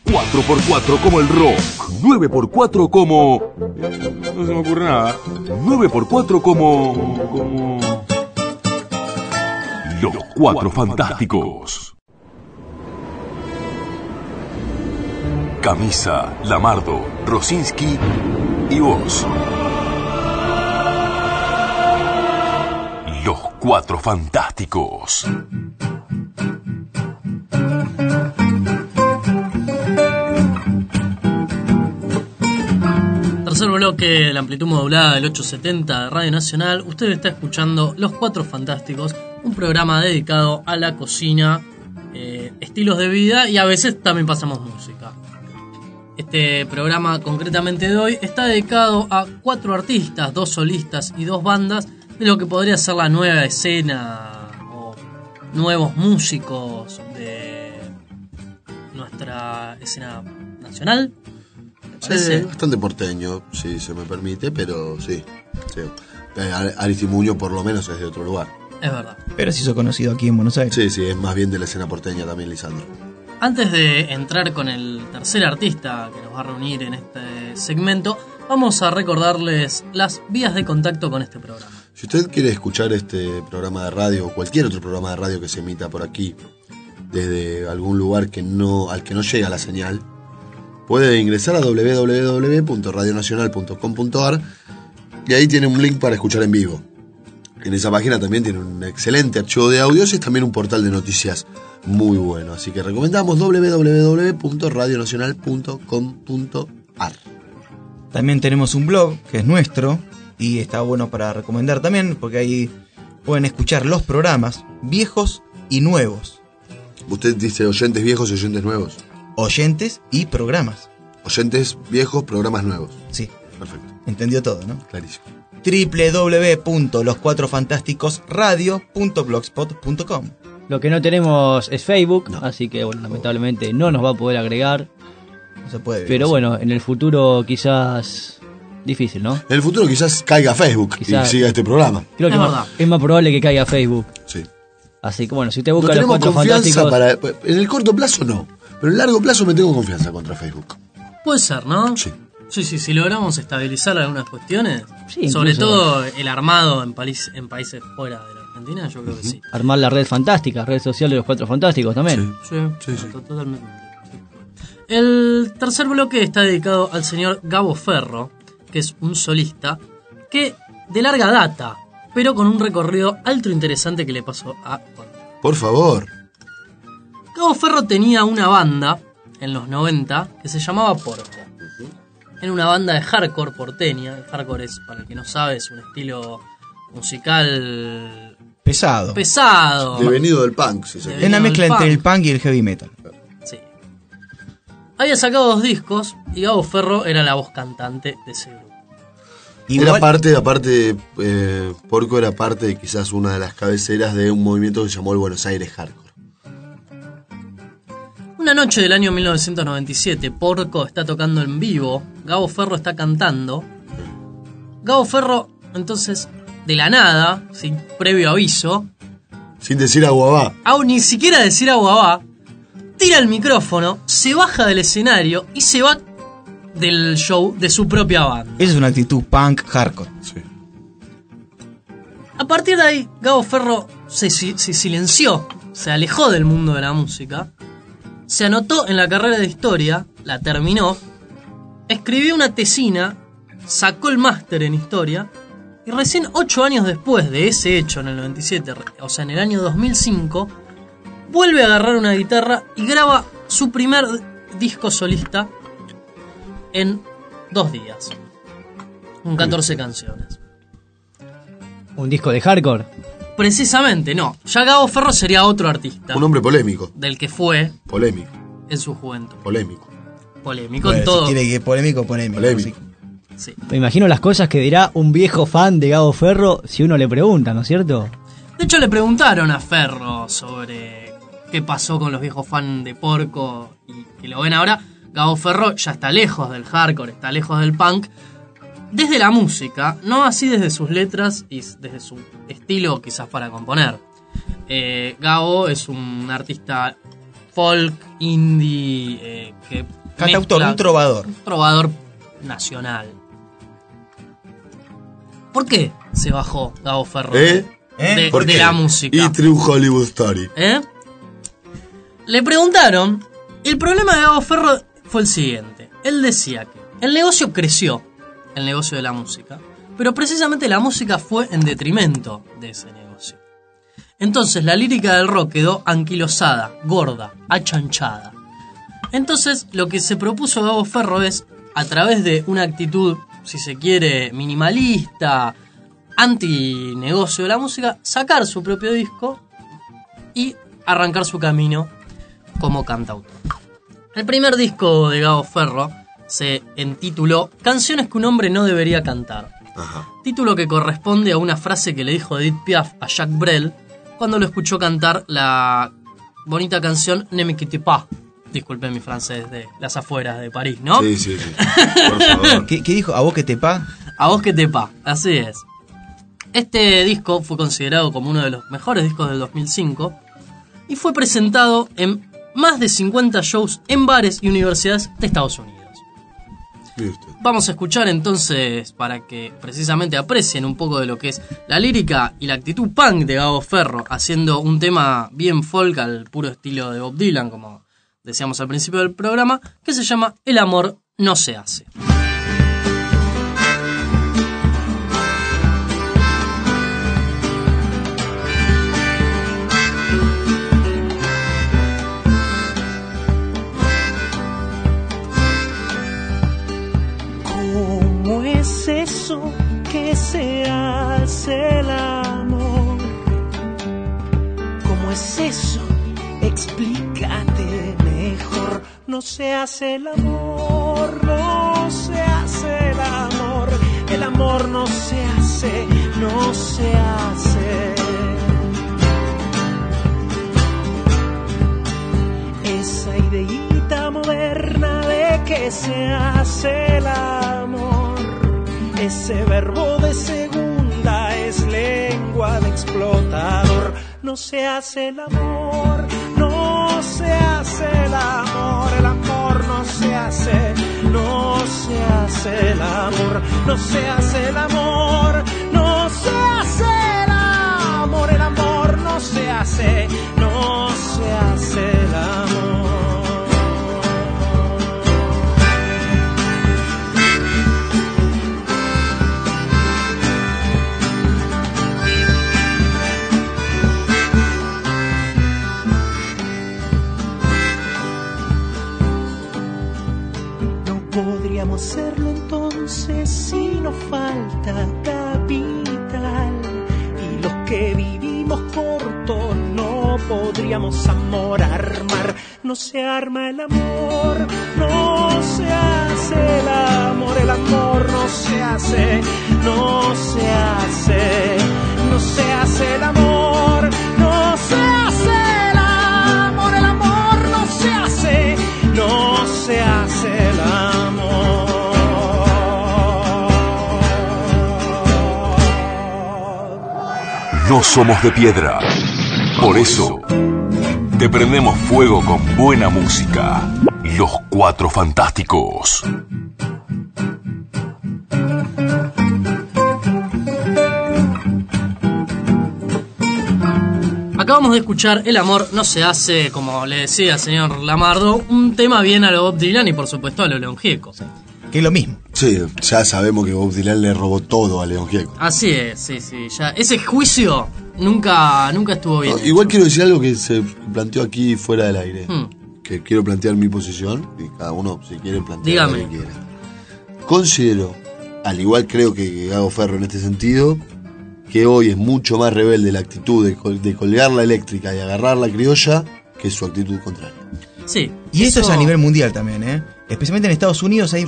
4x4 como el rock, 9x4 como... No se me ocurre nada. 9x4 como... como... Los Cuatro Fantásticos. Camisa, Lamardo, Rosinski y vos. Los Cuatro Fantásticos. tercer bloque de la amplitud modulada del 870 de Radio Nacional, usted está escuchando Los Cuatro Fantásticos, un programa dedicado a la cocina, eh, estilos de vida y a veces también pasamos música. Este programa concretamente de hoy está dedicado a cuatro artistas, dos solistas y dos bandas de lo que podría ser la nueva escena o nuevos músicos de nuestra escena nacional ¿te Sí, parece? bastante porteño, si se me permite, pero sí. sí. Eh, Ar- Aristimuño por lo menos es de otro lugar. Es verdad. Pero se hizo conocido aquí en Buenos Aires. Sí, sí, es más bien de la escena porteña también, Lisandro. Antes de entrar con el tercer artista que nos va a reunir en este segmento, vamos a recordarles las vías de contacto con este programa. Si usted quiere escuchar este programa de radio o cualquier otro programa de radio que se emita por aquí desde algún lugar que no, al que no llega la señal, puede ingresar a www.radionacional.com.ar y ahí tiene un link para escuchar en vivo. En esa página también tiene un excelente archivo de audios y es también un portal de noticias muy bueno. Así que recomendamos www.radionacional.com.ar. También tenemos un blog que es nuestro y está bueno para recomendar también porque ahí pueden escuchar los programas viejos y nuevos, Usted dice oyentes viejos y oyentes nuevos. Oyentes y programas. Oyentes viejos, programas nuevos. Sí, Perfecto, entendió todo, ¿no? clarísimo. www.loscuatrofantásticosradio.blogspot.com Lo que no tenemos es Facebook, así que bueno, lamentablemente no nos va a poder agregar. No se puede. Pero bueno, en el futuro quizás difícil, ¿no? En el futuro quizás caiga Facebook Quizás. y siga este programa. Creo que Es más, es más probable que caiga Facebook. Sí. Así que bueno, si usted No busca los tenemos confianza fantásticos, para. En el corto plazo no. Pero en el largo plazo me tengo confianza contra Facebook. Puede ser, ¿no? Sí. Sí, sí, si logramos estabilizar algunas cuestiones, Sí, sobre todo el armado en, país- en países fuera de la Argentina, yo creo que sí. armar la red fantástica, red social de los cuatro fantásticos también. Sí, Sí, sí. to- totalmente. El tercer bloque está dedicado al señor Gabo Ferro, que es un solista que de larga data, pero con un recorrido alto interesante que le pasó a. Por favor. Gabo Ferro tenía una banda en los 90 que se llamaba Porco. Era una banda de hardcore porteña. El hardcore es, para el que no sabe, es un estilo musical Pesado. pesado. Devenido del punk, si se quiere. Es una mezcla entre punk. el punk y el heavy metal. Sí. Había sacado dos discos y Gabo Ferro era la voz cantante de ese grupo. Era Igual, parte, aparte, eh, Porco era parte de quizás una de las cabeceras de un movimiento que se llamó el Buenos Aires Hardcore. Una noche del año 1997, Porco está tocando en vivo, Gabo Ferro está cantando. Gabo Ferro, entonces, de la nada, sin previo aviso, Sin decir aguabá. aún ni siquiera decir agua va, tira el micrófono, se baja del escenario y se va del show de su propia banda. esa es una actitud punk hardcore. Sí. A partir de ahí, Gabo Ferro se silenció, se alejó del mundo de la música, se anotó en la carrera de historia, la terminó, escribió una tesina, sacó el máster en historia, y recién ocho años después de ese hecho, en el 97, o sea, en el año 2005, vuelve a agarrar una guitarra y graba su primer disco solista en dos días, con 14 canciones. Un disco de hardcore. Precisamente, no. Ya Gabo Ferro sería otro artista. Un hombre polémico. Del que fue Polémico. en su juventud. Polémico. Polémico Bueno, en todo. Si quiere que polémico, polémico. Polémico. Sí. Me imagino las cosas que dirá un viejo fan de Gabo Ferro si uno le pregunta, ¿no es cierto? De hecho, le preguntaron a Ferro sobre qué pasó con los viejos fans de Porco y que lo ven ahora. Gabo Ferro ya está lejos del hardcore, está lejos del punk. Desde la música, no así desde sus letras y desde su estilo quizás para componer. Eh, Gabo es un artista folk, indie, eh, que... Cantautor, un trovador. un trovador nacional. ¿Por qué se bajó Gabo Ferro ¿Eh? ¿Eh? de, ¿Por de qué? la música? Y True Hollywood Story. ¿Eh? Le preguntaron, el problema de Gabo Ferro fue el siguiente. Él decía que el negocio creció, el negocio de la música, pero precisamente la música fue en detrimento de ese negocio. Entonces la lírica del rock quedó anquilosada, gorda, achanchada. Entonces lo que se propuso Gabo Ferro es, a través de una actitud, si se quiere, minimalista, anti-negocio de la música, sacar su propio disco y arrancar su camino como cantautor. El primer disco de Gabo Ferro se intituló Canciones que un hombre no debería cantar. Ajá. Título que corresponde a una frase que le dijo Edith Piaf a Jacques Brel cuando lo escuchó cantar la bonita canción Ne me quitte pas. Disculpen mi francés de las afueras de París, ¿no? Sí, sí, sí. Por favor. ¿Qué, qué dijo? ¿A vos que te pa? A vos que te pa, así es. Este disco fue considerado como uno de los mejores discos del 2005 y fue presentado en más de 50 shows en bares y universidades de Estados Unidos. Vamos a escuchar entonces, para que precisamente aprecien un poco de lo que es la lírica y la actitud punk de Gabo Ferro, haciendo un tema bien folk al puro estilo de Bob Dylan, como decíamos al principio del programa, que se llama El amor no se hace. El amor? ¿Cómo es eso? Explícate mejor. No se hace el amor, no se hace el amor. El amor no se hace, no se hace. Esa ideita moderna de que se hace el amor. Ese verbo de es explotador. No se hace el amor, no se hace el amor. El amor no se hace, no se hace el amor. No se hace el amor, no se hace el amor. El amor no se hace, no se hace el amor. Podríamos hacerlo entonces si nos falta capital. Y los que vivimos corto no podríamos amor armar. No se arma el amor, no se hace el amor. El amor no se hace, no se hace, no se hace el amor, no se hace el amor. El amor no se hace, no se hace No somos de piedra. Por eso, te prendemos fuego con buena música. Los Cuatro Fantásticos. Acabamos de escuchar El amor no se hace, como le decía el señor Lamardo, un tema bien a lo Bob Dylan y por supuesto a lo León Gieco. Que es lo mismo. Sí, ya sabemos que Bob Dylan le robó todo a León Gieco. Así es, sí, sí. Ya. Ese juicio nunca, nunca estuvo bien. No, igual quiero decir algo que se planteó aquí fuera del aire. Hmm. Que quiero plantear mi posición y cada uno, si quiere, plantear Dígame. lo que quiera. Considero, al igual creo que Gago Ferro en este sentido, que hoy es mucho más rebelde la actitud de, col- de colgar la eléctrica y agarrar la criolla que su actitud contraria. Sí. Y esto eso- es a nivel mundial también, ¿eh? Especialmente en Estados Unidos hay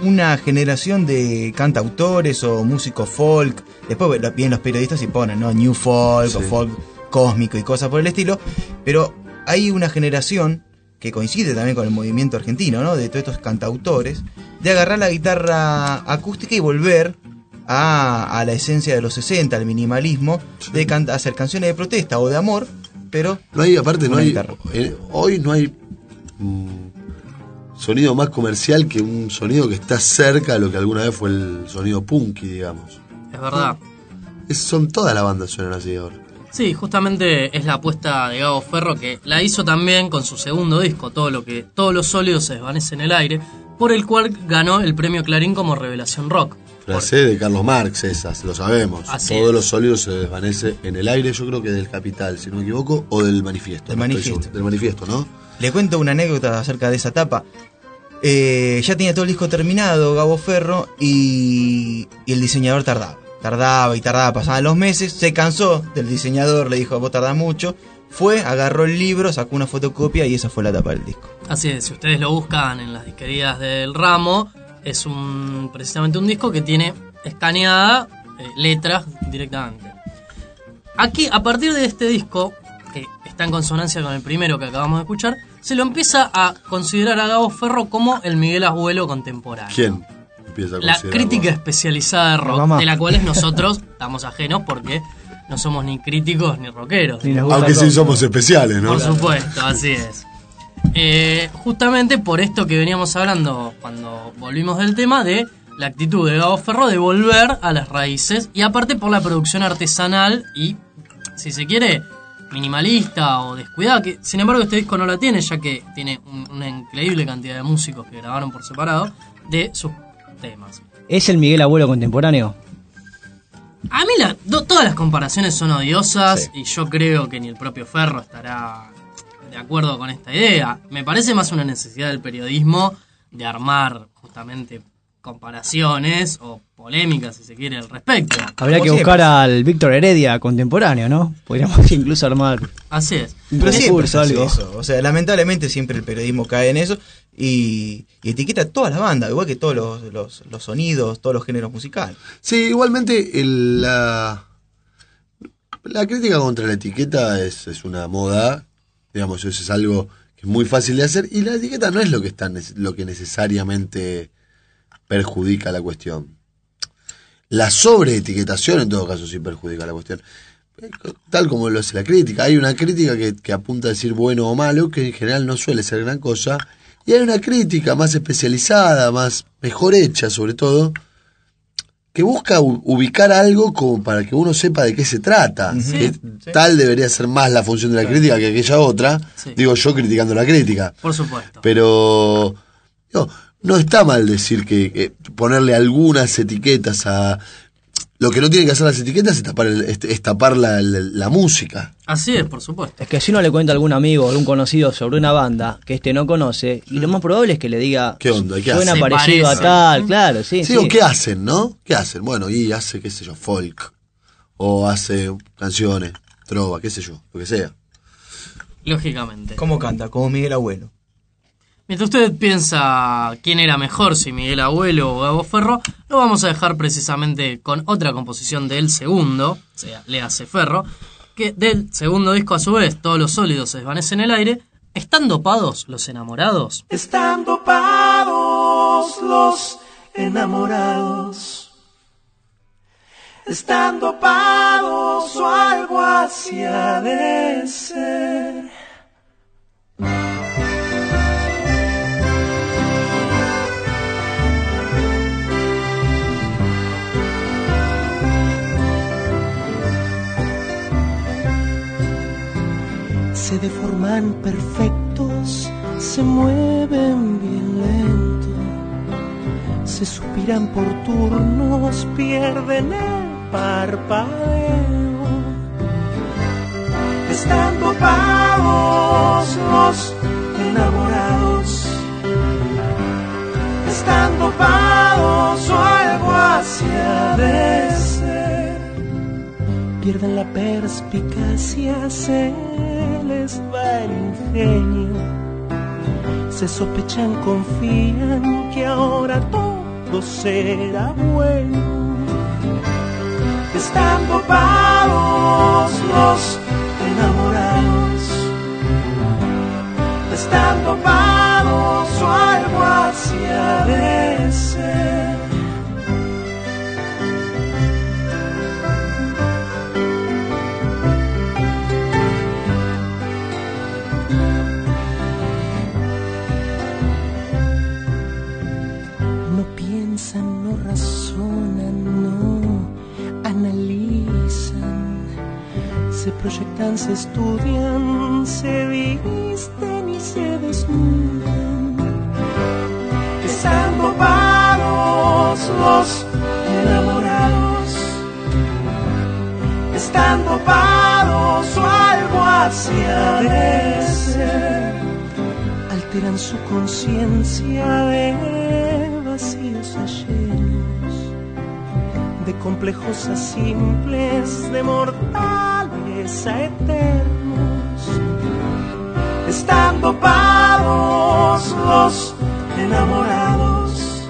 una generación de cantautores o músicos folk. Después vienen los periodistas y ponen, ¿no? New folk o folk cósmico y cosas por el estilo. Pero hay una generación que coincide también con el movimiento argentino, ¿no? De todos estos cantautores, de agarrar la guitarra acústica y volver a, a la esencia de los 60, al minimalismo, de can- hacer canciones de protesta o de amor, pero No hay, aparte, no hay. guitarra. eh, hoy no hay mm, sonido más comercial que un sonido que está cerca a lo que alguna vez fue el sonido punky, digamos. Es verdad. Es- son todas las bandas suenan así ahora. Sí, justamente es la apuesta de Gabo Ferro que la hizo también con su segundo disco, todo lo que todos los sólidos se desvanecen en el aire, por el cual ganó el premio Clarín como Revelación Rock. Frase de Carlos Marx, esas, lo sabemos. Así Todos es. los sólidos se desvanece en el aire, yo creo que del Capital, si no me equivoco, o del Manifiesto. Del no Manifiesto. Del Manifiesto, ¿no? Le cuento una anécdota acerca de esa etapa. Eh, ya tenía todo el disco terminado, Gabo Ferro, y, y el diseñador tardaba. Tardaba y tardaba, pasaban los meses, se cansó del diseñador, le dijo, vos tardás mucho, fue, agarró el libro, sacó una fotocopia y esa fue la tapa del disco. Así es, si ustedes lo buscan en las disquerías del ramo, es un precisamente un disco que tiene escaneada eh, letras directamente. Aquí, a partir de este disco, que está en consonancia con el primero que acabamos de escuchar, se lo empieza a considerar a Gabo Ferro como el Miguel Abuelo contemporáneo. ¿Quién empieza a La crítica especializada de rock, de la cual nosotros estamos ajenos porque no somos ni críticos ni rockeros. Ni Aunque sí somos especiales, ¿no? Por supuesto, así es. Eh, justamente por esto que veníamos hablando cuando volvimos del tema de la actitud de Gabo Ferro de volver a las raíces y aparte por la producción artesanal y, si se quiere, minimalista o descuidada, que sin embargo este disco no la tiene ya que tiene un- una increíble cantidad de músicos que grabaron por separado de sus temas. ¿Es el Miguel Abuelo contemporáneo? A mí la- do- todas las comparaciones son odiosas y yo creo que ni el propio Ferro estará de acuerdo con esta idea. Me parece más una necesidad del periodismo de armar justamente comparaciones o polémicas, si se quiere, al respecto. Habría que siempre. buscar al Víctor Heredia contemporáneo, ¿no? Podríamos incluso armar Así es. un Pero hace algo. eso. O sea, lamentablemente siempre el periodismo cae en eso y, y etiqueta a todas las bandas, igual que todos los, los- los sonidos, todos los géneros musicales. Sí, igualmente el- la, la crítica contra la etiqueta es, es una moda, digamos, eso es algo que es muy fácil de hacer y la etiqueta no es lo que, está, lo que necesariamente perjudica la cuestión. La sobreetiquetación en todo caso sí perjudica la cuestión. Tal como lo hace la crítica. Hay una crítica que, que apunta a decir bueno o malo, que en general no suele ser gran cosa. Y hay una crítica más especializada, más mejor hecha sobre todo, que busca ubicar algo como para que uno sepa de qué se trata. Que sí. Tal debería ser más la función de la crítica que aquella otra. Sí. Digo yo criticando la crítica. Por supuesto. Pero digo, no está mal decir que, que ponerle algunas etiquetas a... Lo que no tienen que hacer las etiquetas es tapar, el- es- es tapar la, la- la música. Así es, por supuesto. Es que si uno le cuenta a algún amigo o algún conocido sobre una banda que este no conoce, y lo más probable es que le diga, ¿Qué onda? ¿Qué suena hace? Se parecido a tal, claro, sí. Sí, sí. o qué hacen, ¿no? ¿Qué hacen? Bueno, y hace, qué sé yo, folk. O hace canciones, trova, qué sé yo, lo que sea. Lógicamente. ¿Cómo canta? Como Miguel Abuelo. Mientras usted piensa quién era mejor, si Miguel Abuelo o Gabo Ferro, lo vamos a dejar precisamente con otra composición del segundo, o sea, le hace Ferro, que del segundo disco a su vez, todos los sólidos se desvanecen en el aire. ¿Están dopados los enamorados? Están dopados los enamorados. Están dopados o algo así ha de ser. Se deforman perfectos, se mueven bien lento, se suspiran por turnos, pierden el parpadeo. Están dopados los enamorados, están dopados o algo así ha de ser pierden la perspicacia, se les va el ingenio, se sospechan, confían que ahora todo será bueno. Están dopados los enamorados, están dopados o algo así ha de proyectan, se estudian, se visten y se desnudan. Están dopados los enamorados, están dopados o algo así ser. Alteran su conciencia de vacíos a llenos, de complejos a simples, de mortales a eternos. están dopados los enamorados,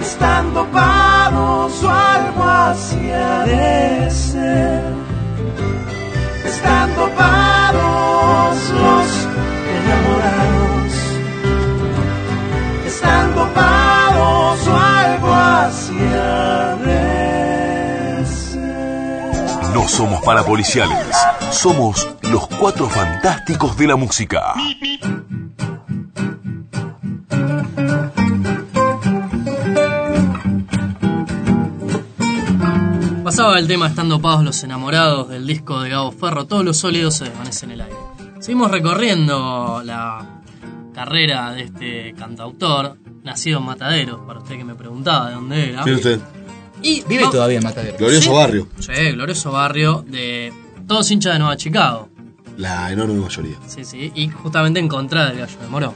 están dopados o algo así ha de ser, están dopados los enamorados, No somos parapoliciales, somos los cuatro fantásticos de la música. Pasaba el tema Estando Pagos los Enamorados del disco de Gabo Ferro, todos los sólidos se desvanecen en el aire. Seguimos recorriendo la carrera de este cantautor, nacido en Mataderos, para usted que me preguntaba de dónde era. Usted, Y Vive todavía en Matadero. glorioso Sí. barrio, Sí, glorioso barrio de todos hinchas de Nueva Chicago. la enorme mayoría. Sí, sí, y justamente en contra del Gallo de Moró.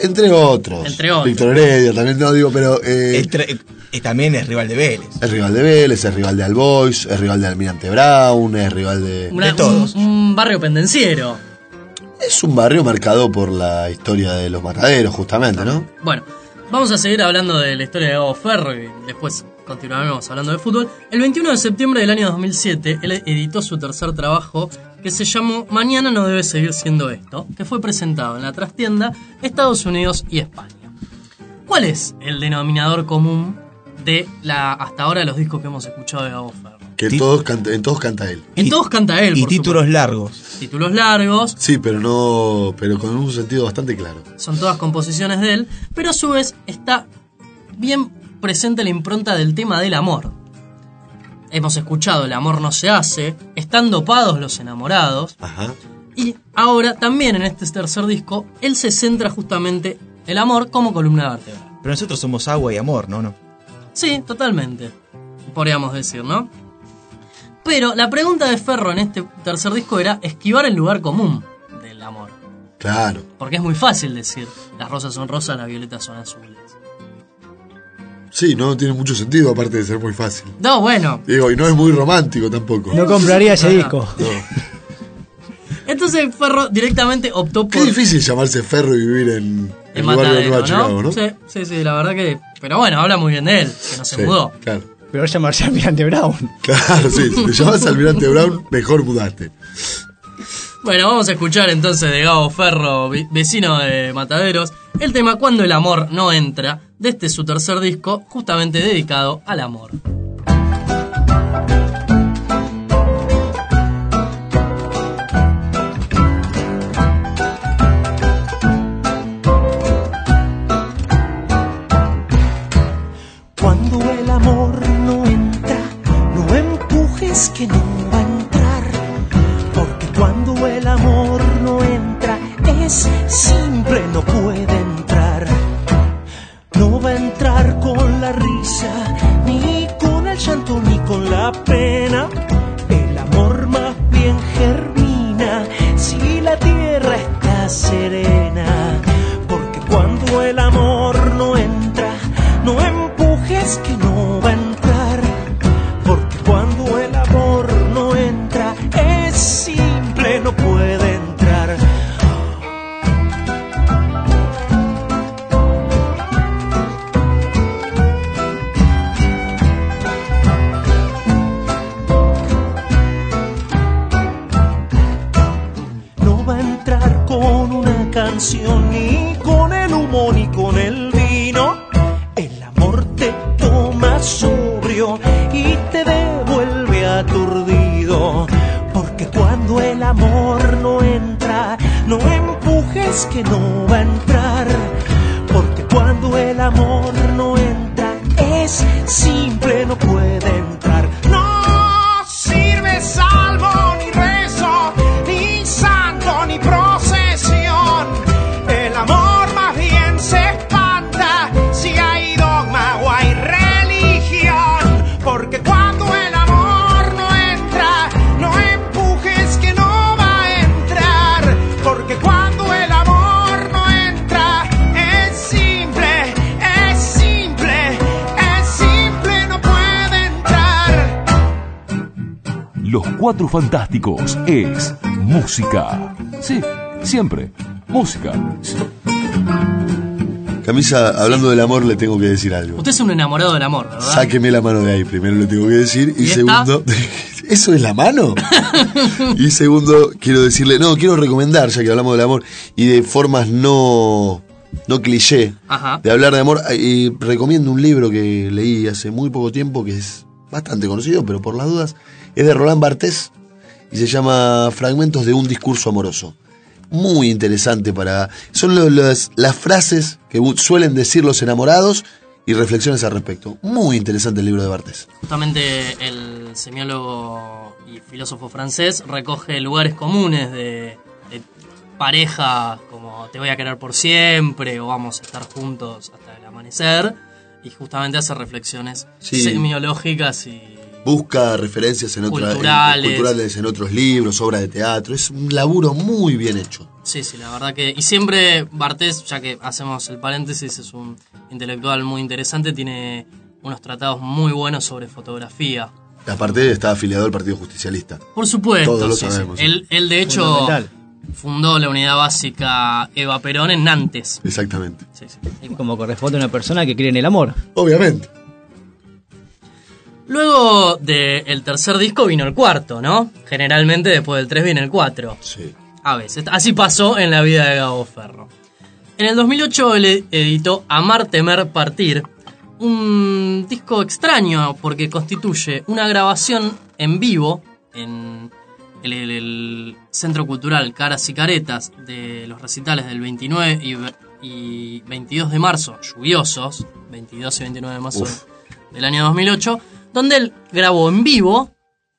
Entre otros. Entre otros. Víctor Heredia, también no digo, pero eh, eh, también es rival de Vélez. es rival de Vélez, es rival de Albois, es rival de Almirante Brown, es rival de... Una- De todos. Un, un barrio pendenciero. Es un barrio marcado por la historia de los mataderos, justamente, ¿no? Bueno, vamos a seguir hablando de la historia de Gabo Ferro y después continuaremos hablando de fútbol. El 21 de septiembre del año 2007, él editó su tercer trabajo que se llamó Mañana no debe seguir siendo esto, que fue presentado en la trastienda Estados Unidos y España. ¿Cuál es el denominador común de la hasta ahora los discos que hemos escuchado de Gabo Ferro? Que Ti- todos canta- en todos canta él. En Y- todos canta él, Y por títulos supuesto. largos. títulos largos, Sí, pero no. pero con un sentido bastante claro. son todas composiciones de él, pero a su vez está bien presente la impronta del tema del amor. Hemos escuchado El amor no se hace, Están dopados los enamorados, Ajá. y ahora también en este tercer disco, él se centra justamente el amor como columna vertebral. Pero nosotros somos agua y amor, ¿no? no. Sí, totalmente, podríamos decir, ¿no? Pero la pregunta de Ferro en este tercer disco era esquivar el lugar común del amor. Claro. Porque es muy fácil decir, las rosas son rosas, las violetas son azules. Sí, no tiene mucho sentido, aparte de ser muy fácil. No, bueno, Digo, y no es muy romántico tampoco. No compraría ese disco. entonces Ferro directamente optó Qué por... difícil llamarse Ferro y vivir en, en el barrio de Nueva Chicago, ¿no? Sí, sí, sí, la verdad que... Pero bueno, habla muy bien de él, que no se Sí, mudó. Claro. Pero llamarse Almirante Brown. Claro, sí. Si te llamas Almirante Brown, mejor mudaste. Bueno, vamos a escuchar entonces de Gabo Ferro, vecino de Mataderos, el tema Cuando el amor no entra, de este su tercer disco, justamente dedicado al amor. Empujes que no va a entrar. Porque cuando el amor no entra, es simple, no puede entrar. No va a entrar con la risa, ni con el llanto, ni con la pena. Amor no entra, es simple, Cuatro Fantásticos es música. Sí, siempre. Música. Camisa, hablando del amor, le tengo que decir algo. Usted es un enamorado del amor, ¿verdad? Sáqueme la mano de ahí, primero le tengo que decir. Y, segundo, ¿eso es la mano? y segundo, quiero decirle, no, quiero recomendar, ya que hablamos del amor, y de formas no, no cliché, Ajá. de hablar de amor, y recomiendo un libro que leí hace muy poco tiempo, que es bastante conocido, pero por las dudas, es de Roland Barthes, y se llama Fragmentos de un discurso amoroso. Muy interesante para... Son lo- las, las frases que suelen decir los enamorados y reflexiones al respecto. Muy interesante el libro de Barthes. Justamente el semiólogo y filósofo francés recoge lugares comunes de, de parejas como te voy a querer por siempre o vamos a estar juntos hasta el amanecer y justamente hace reflexiones Sí. semiológicas y Busca referencias en, otra- en- Culturales. culturales en otros libros, obras de teatro. Es un laburo muy bien hecho. Sí, sí, la verdad que. Y siempre Bartés, ya que hacemos el paréntesis, es un intelectual muy interesante, tiene unos tratados muy buenos sobre fotografía. Aparte está afiliado al Partido Justicialista. Por supuesto, Todos lo sí, sabemos, sí. Él, él, de hecho, fundó la unidad básica Eva Perón en Nantes. Exactamente. Sí. Como corresponde a una persona que cree en el amor. Obviamente. Luego del tercer disco vino el cuarto, ¿no? Generalmente después del 3 viene el 4. Sí. A veces. Así pasó en la vida de Gabo Ferro. En el 2008 él editó Amar, Temer, Partir, un disco extraño porque constituye una grabación en vivo en el, el- el Centro Cultural Caras y Caretas de los recitales del 29 y, ve- y 22 de marzo, lluviosos, 22 y 29 de marzo Uf. del año 2008, donde él grabó en vivo,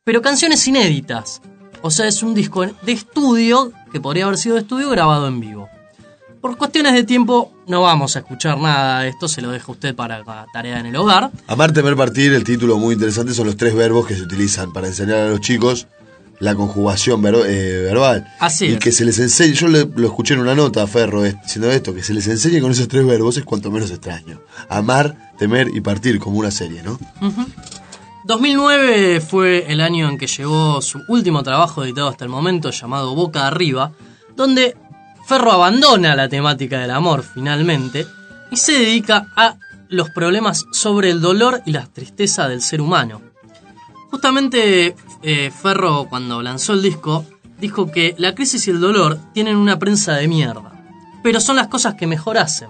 pero canciones inéditas. O sea, es un disco de estudio, que podría haber sido de estudio, grabado en vivo. Por cuestiones de tiempo, no vamos a escuchar nada de esto, se lo deja usted para la tarea en el hogar. Amar, temer, partir, el título muy interesante son los tres verbos que se utilizan para enseñar a los chicos la conjugación ver- eh, verbal. Así y es. que se les enseñe, yo le- lo escuché en una nota a Ferro diciendo esto, que se les enseñe con esos tres verbos es cuanto menos extraño. Amar, temer y partir, como una serie, ¿no? 2009 fue el año en que llegó su último trabajo editado hasta el momento, llamado Boca Arriba, donde Ferro abandona la temática del amor finalmente y se dedica a los problemas sobre el dolor y la tristeza del ser humano. Justamente eh, Ferro cuando lanzó el disco dijo que la crisis y el dolor tienen una prensa de mierda, pero son las cosas que mejor hacen.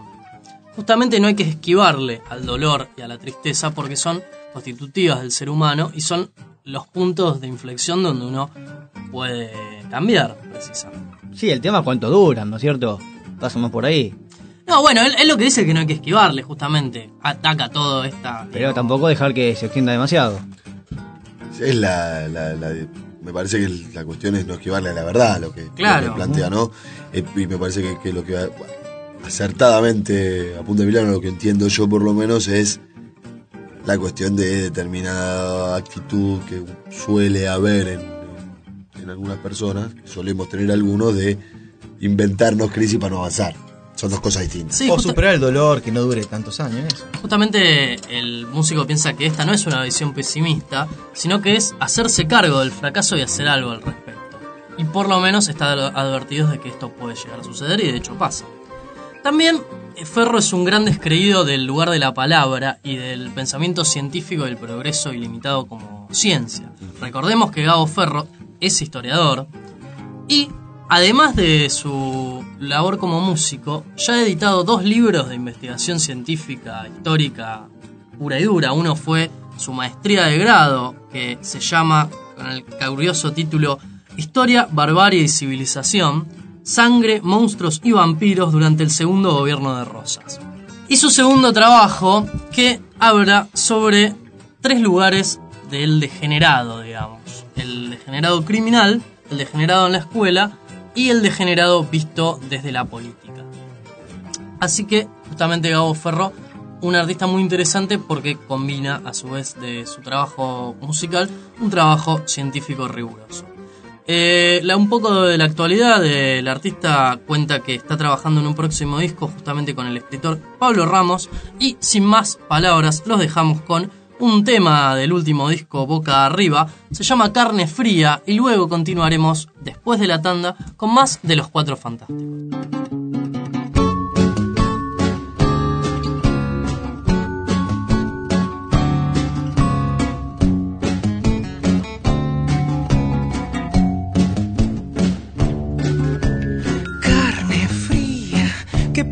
Justamente no hay que esquivarle al dolor y a la tristeza porque son constitutivas del ser humano y son los puntos de inflexión donde uno puede cambiar, precisamente. Sí, el tema es cuánto duran, ¿no es cierto? Pasamos por ahí. No, bueno, él, él lo que dice es que no hay que esquivarle, justamente. Ataca todo esta... Pero digo, tampoco dejar que se extienda demasiado. Es la, la- la- me parece que la cuestión es no esquivarle a la verdad lo que, lo Claro. que plantea, ¿no? Eh, y me parece que, que lo que bueno, acertadamente a punto de Milano lo que entiendo yo por lo menos es la cuestión de determinada actitud que suele haber en, en- en algunas personas, que solemos tener algunos, de inventarnos crisis para no avanzar. Son dos cosas distintas. Sí, o superar el dolor que no dure tantos años. Eso. Justamente el músico piensa que esta no es una visión pesimista, sino que es hacerse cargo del fracaso y hacer algo al respecto. Y por lo menos está advertido de que esto puede llegar a suceder y de hecho pasa. También Ferro es un gran descreído del lugar de la palabra y del pensamiento científico del progreso ilimitado como ciencia. Recordemos que Gabo Ferro es historiador y además de su labor como músico, ya ha editado dos libros de investigación científica histórica pura y dura. Uno fue su maestría de grado, que se llama, con el curioso título Historia, Barbarie y Civilización, Sangre, Monstruos y Vampiros durante el segundo gobierno de Rosas. Y su segundo trabajo, que habla sobre tres lugares del degenerado, digamos. El degenerado criminal, el degenerado en la escuela y el degenerado visto desde la política. Así que justamente Gabo Ferro, un artista muy interesante porque combina a su vez de su trabajo musical un trabajo científico riguroso. Eh, la, un poco de la actualidad, el artista cuenta que está trabajando en un próximo disco justamente con el escritor Pablo Ramos y sin más palabras los dejamos con un tema del último disco Boca Arriba, se llama Carne Fría y luego continuaremos, después de la tanda, con más de los Cuatro Fantásticos.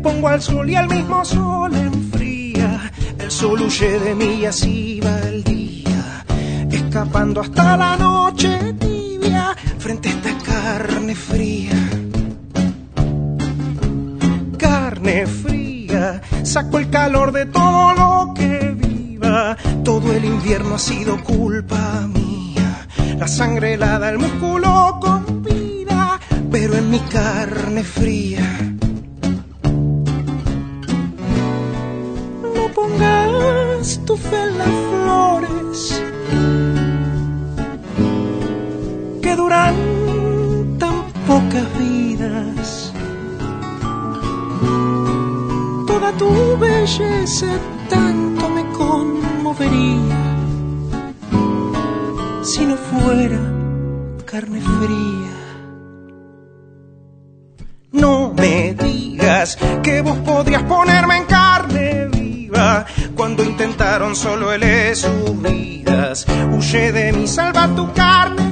Pongo al sol y al mismo sol enfría. El sol huye de mí y así va el día, escapando hasta la noche tibia frente a esta carne fría. Carne fría, saco el calor de todo lo que viva. Todo el invierno ha sido culpa mía. La sangre helada, el músculo con vida, pero en mi carne fría. Tu fe en las flores que duran tan pocas vidas. Toda tu belleza tanto me conmovería si no fuera carne fría. No me digas que vos podrías ponerme en carne viva cuando solo él es sus. Huye de mí, salva tu carne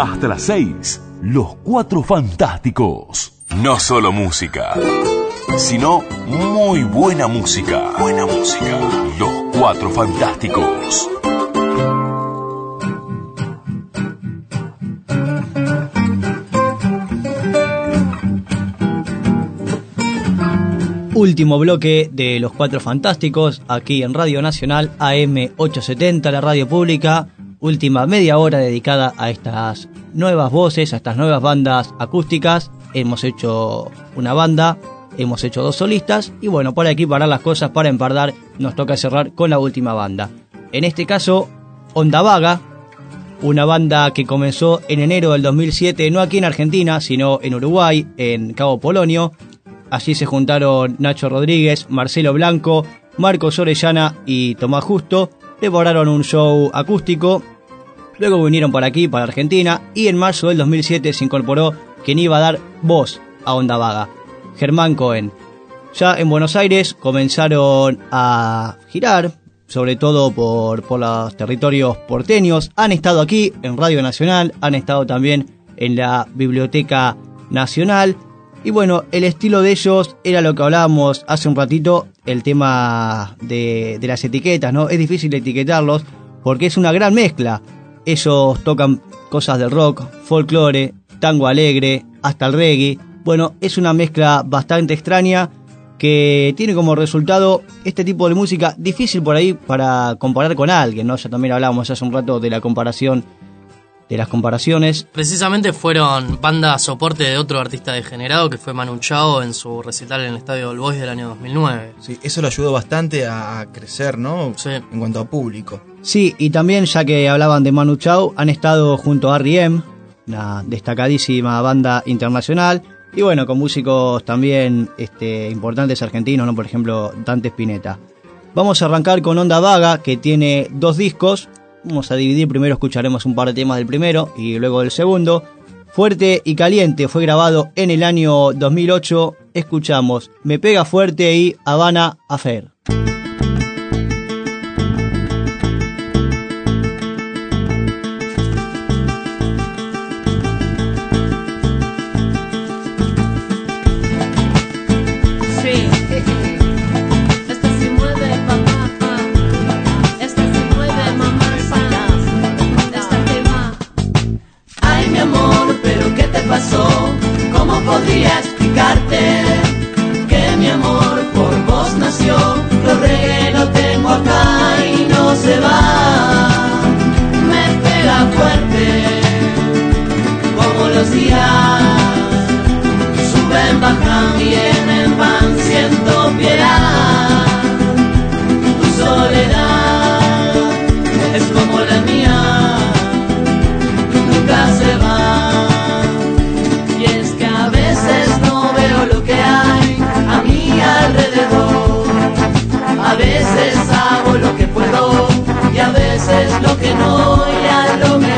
Hasta las 6, los Cuatro Fantásticos. No solo música, sino muy buena música. Buena música. Los Cuatro Fantásticos. Último bloque de Los Cuatro Fantásticos, aquí en Radio Nacional AM870, la radio pública. Última media hora dedicada a estas nuevas voces, a estas nuevas bandas acústicas. Hemos hecho una banda, hemos hecho dos solistas y bueno, para las cosas, para empardar, nos toca cerrar con la última banda. En este caso, Onda Vaga, una banda que comenzó en enero del 2007, no aquí en Argentina, sino en Uruguay, en Cabo Polonio. Allí se juntaron Nacho Rodríguez, Marcelo Blanco, Marcos Orellana y Tomás Justo. Prepararon un show acústico. Luego vinieron para aquí, para Argentina. Y en marzo del 2007 se incorporó quien iba a dar voz a Onda Vaga, Germán Cohen. Ya en Buenos Aires comenzaron a girar, sobre todo por, por los territorios porteños. Han estado aquí en Radio Nacional, han estado también en la Biblioteca Nacional. Y bueno, el estilo de ellos era lo que hablábamos hace un ratito, el tema de, de las etiquetas, ¿no? Es difícil etiquetarlos porque es una gran mezcla. Ellos tocan cosas del rock, folclore, tango alegre, hasta el reggae. Bueno, es una mezcla bastante extraña que tiene como resultado este tipo de música difícil por ahí para comparar con alguien, ¿no? Ya también hablábamos hace un rato de la comparación, de las comparaciones. Precisamente fueron banda soporte de otro artista degenerado que fue Manu Chao en su recital en el Estadio del Boys del año 2009. Sí, eso le ayudó bastante a crecer, ¿no? Sí. En cuanto a público. Sí, y también ya que hablaban de Manu Chao, han estado junto a R.E.M., una destacadísima banda internacional, y bueno, con músicos también este, importantes argentinos, ¿no? Por ejemplo, Dante Spinetta. Vamos a arrancar con Onda Vaga, que tiene dos discos. Vamos a dividir, primero escucharemos un par de temas del primero y luego del segundo. Fuerte y Caliente fue grabado en el año 2008. Escuchamos Me Pega Fuerte y Habana Affair. Mi amor, pero ¿qué te pasó? ¿Cómo podría explicarte que mi amor por vos nació? Lo regué, lo tengo acá y no se va. Me pega fuerte como los días. Suben, bajan, vienen, van, siento piedad. veces hago lo que puedo y a veces lo que no, ya lo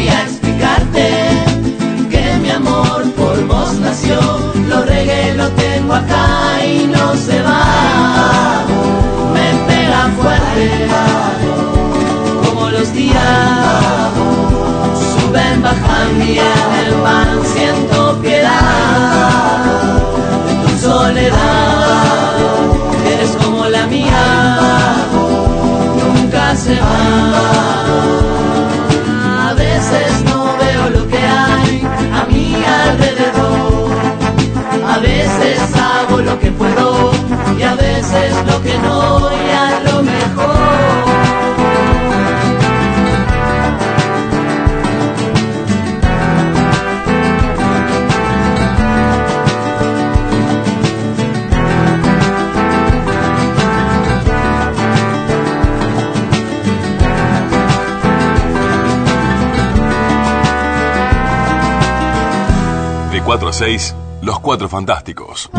podría explicarte que mi amor por vos nació. Lo regué, lo tengo acá y no se va. Me pega fuerte, como los días suben, bajan y en el pan siento piedad de tu soledad. Eres como la mía, nunca se va. que puedo y a veces lo que no y a lo mejor. De 4 a 6, Los Cuatro Fantásticos.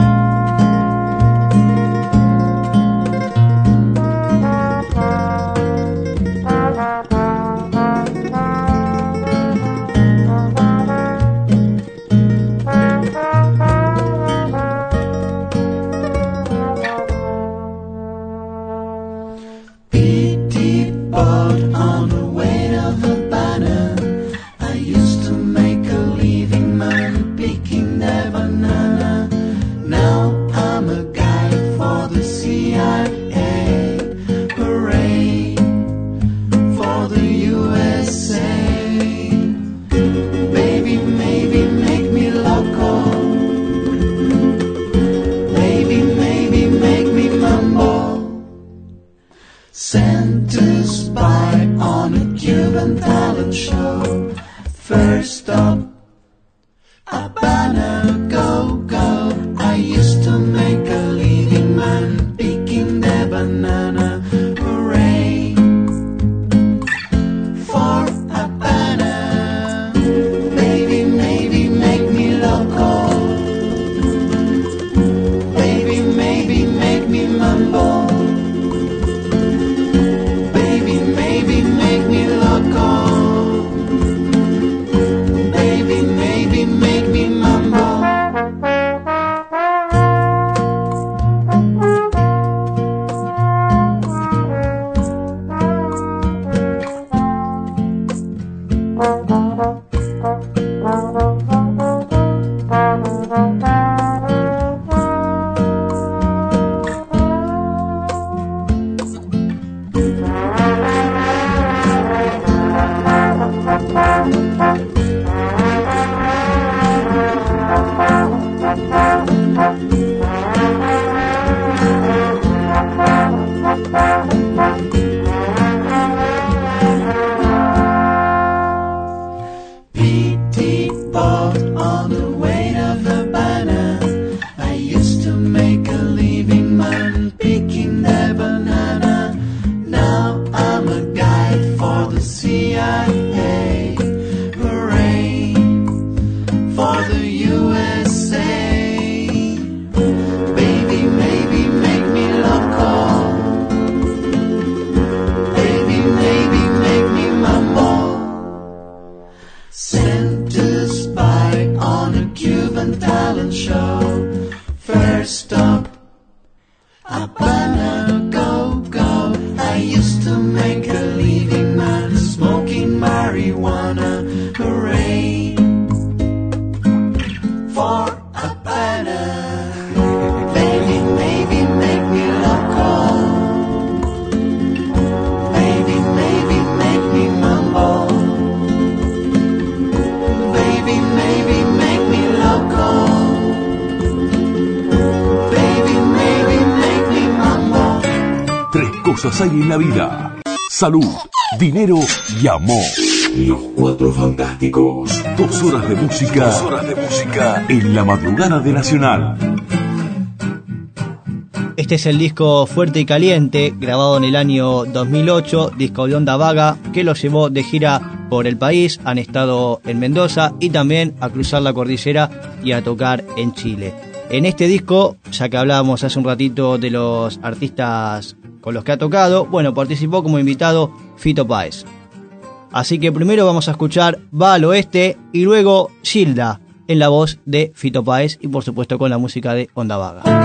La vida? Salud, dinero y amor. Los Cuatro Fantásticos. Dos horas de música. Dos horas de música. En la madrugada de Nacional. Este es el disco Fuerte y Caliente, grabado en el año 2008, disco de onda vaga, que los llevó de gira por el país, han estado en Mendoza y también a cruzar la cordillera y a tocar en Chile. En este disco, ya que hablábamos hace un ratito de los artistas con los que ha tocado, bueno, participó como invitado Fito Páez. Así que primero vamos a escuchar Va al Oeste y luego Gilda en la voz de Fito Páez y por supuesto con la música de Onda Vaga.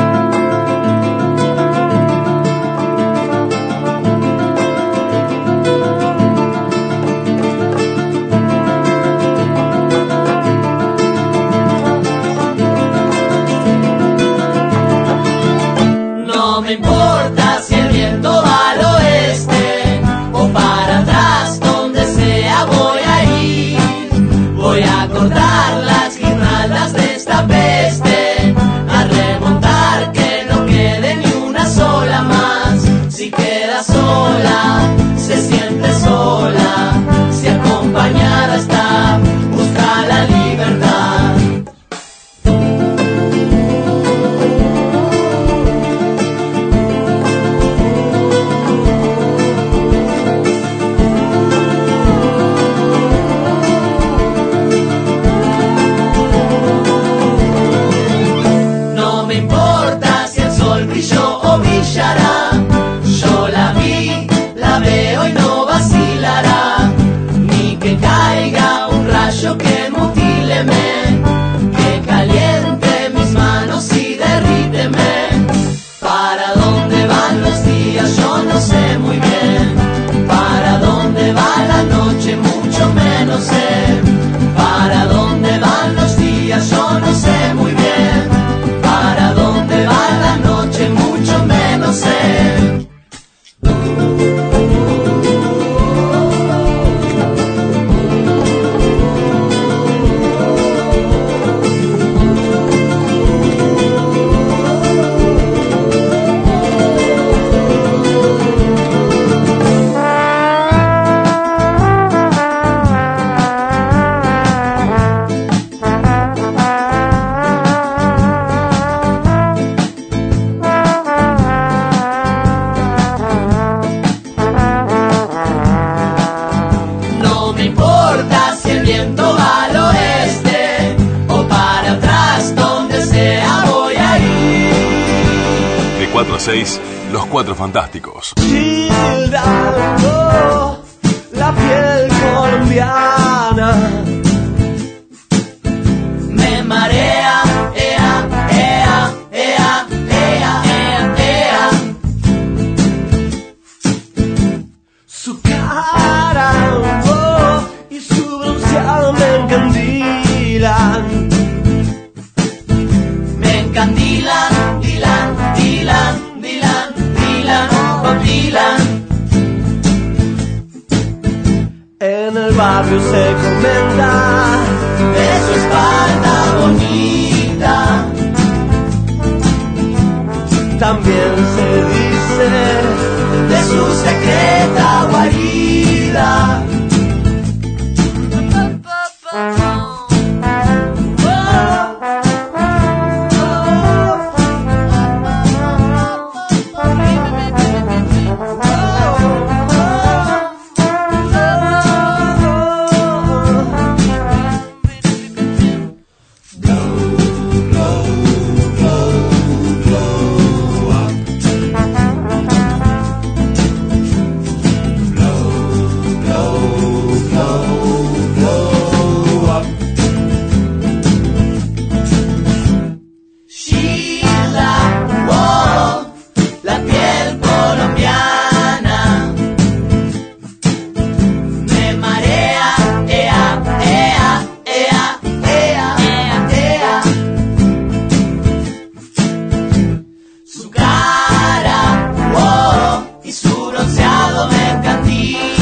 lado mercantil.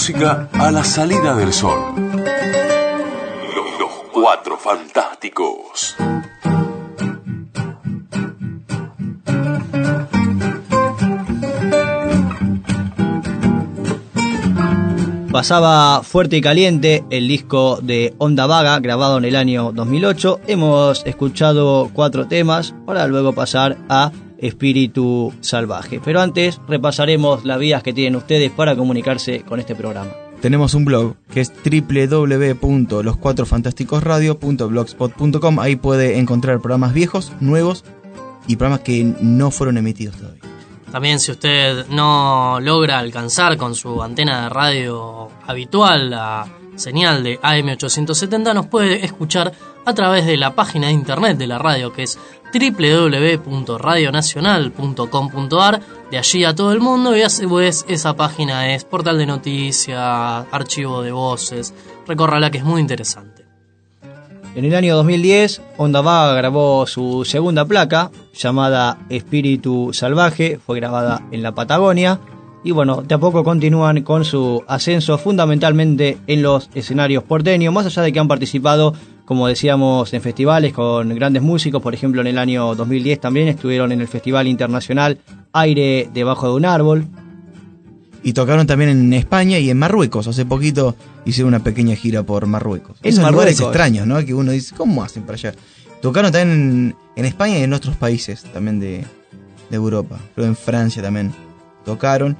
Música a la salida del sol. Los, los cuatro fantásticos. Pasaba Fuerte y Caliente, el disco de Onda Vaga, grabado en el año 2008. Hemos escuchado cuatro temas para luego pasar a Espíritu Salvaje. Pero antes repasaremos las vías que tienen ustedes para comunicarse con este programa. Tenemos un blog que es www.loscuatrofantásticosradio.blogspot.com. Ahí puede encontrar programas viejos, nuevos y programas que no fueron emitidos todavía. También si usted no logra alcanzar con su antena de radio habitual la señal de AM870, nos puede escuchar a través de la página de internet de la radio que es www.radionacional.com.ar de allí a todo el mundo y a su vez esa página es portal de noticias, archivo de voces, recórrala que es muy interesante. En el año 2010, Onda Vaga grabó su segunda placa, llamada Espíritu Salvaje, fue grabada en la Patagonia, y bueno, de a poco continúan con su ascenso fundamentalmente en los escenarios porteños, más allá de que han participado, como decíamos, en festivales con grandes músicos, por ejemplo en el año 2010 también estuvieron en el Festival Internacional Aire debajo de un árbol, Y tocaron también en España y en Marruecos. Hace poquito hicieron una pequeña gira por Marruecos. En Esos lugares extraños, ¿no? Que uno dice, ¿cómo hacen para allá? Tocaron también en, en España y en otros países también de, de Europa. Pero en Francia también tocaron.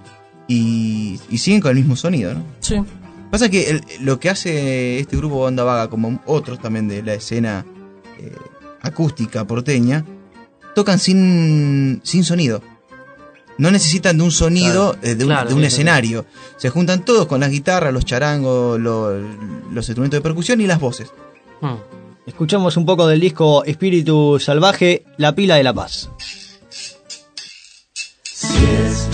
Y, y siguen con el mismo sonido, ¿no? Sí. Pasa que el- lo que hace este grupo Banda Vaga, como otros también de la escena eh, acústica porteña, tocan sin, sin sonido. No necesitan de un sonido, eh, de un, Claro, de un sí, sí. escenario. Se juntan todos con las guitarras, los charangos, lo- los instrumentos de percusión y las voces. Hmm. Escuchamos un poco del disco Espíritu Salvaje, La Pila de la Paz. Si es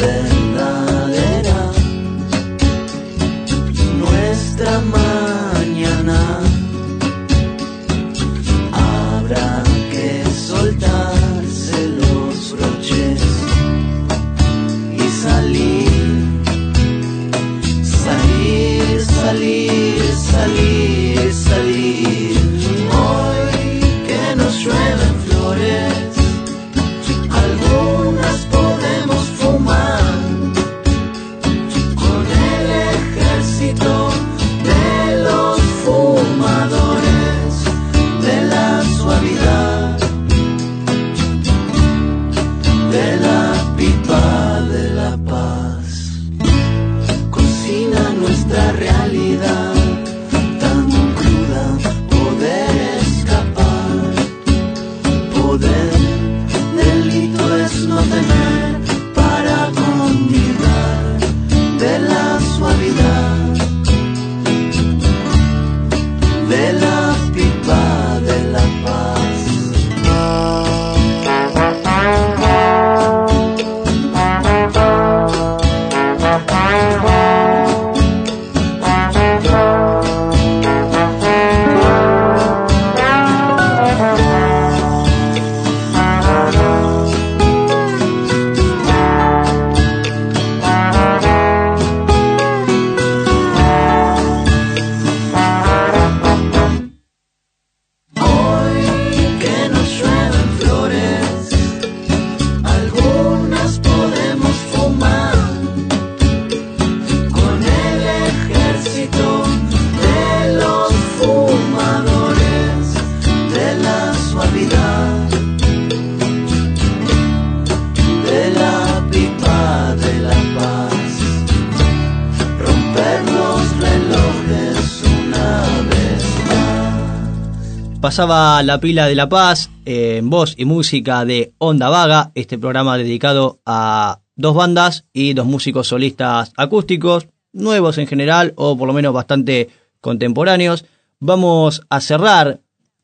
Pasaba La Pila de la Paz eh, en voz y música de Onda Vaga, este programa dedicado a dos bandas y dos músicos solistas acústicos, nuevos en general o por lo menos bastante contemporáneos. Vamos a cerrar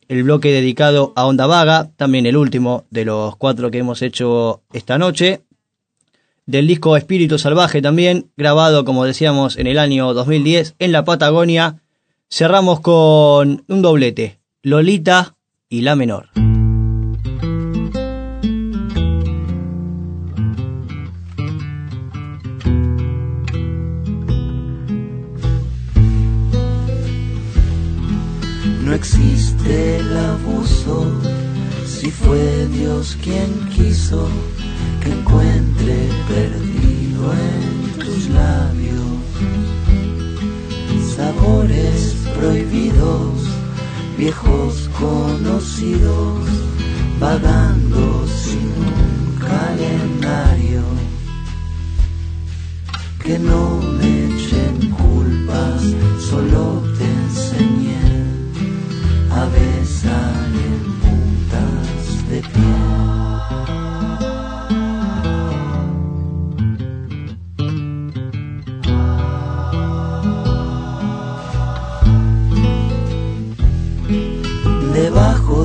el bloque dedicado a Onda Vaga, también el último de los cuatro que hemos hecho esta noche. Del disco Espíritu Salvaje también, grabado como decíamos en el año 2010 en la Patagonia, cerramos con un doblete, Lolita y la menor. No existe el abuso, si fue Dios quien quiso que encuentre perdido en tus labios sabores prohibidos viejos conocidos, vagando sin un calendario. Que no me echen culpas, solo te enseñé.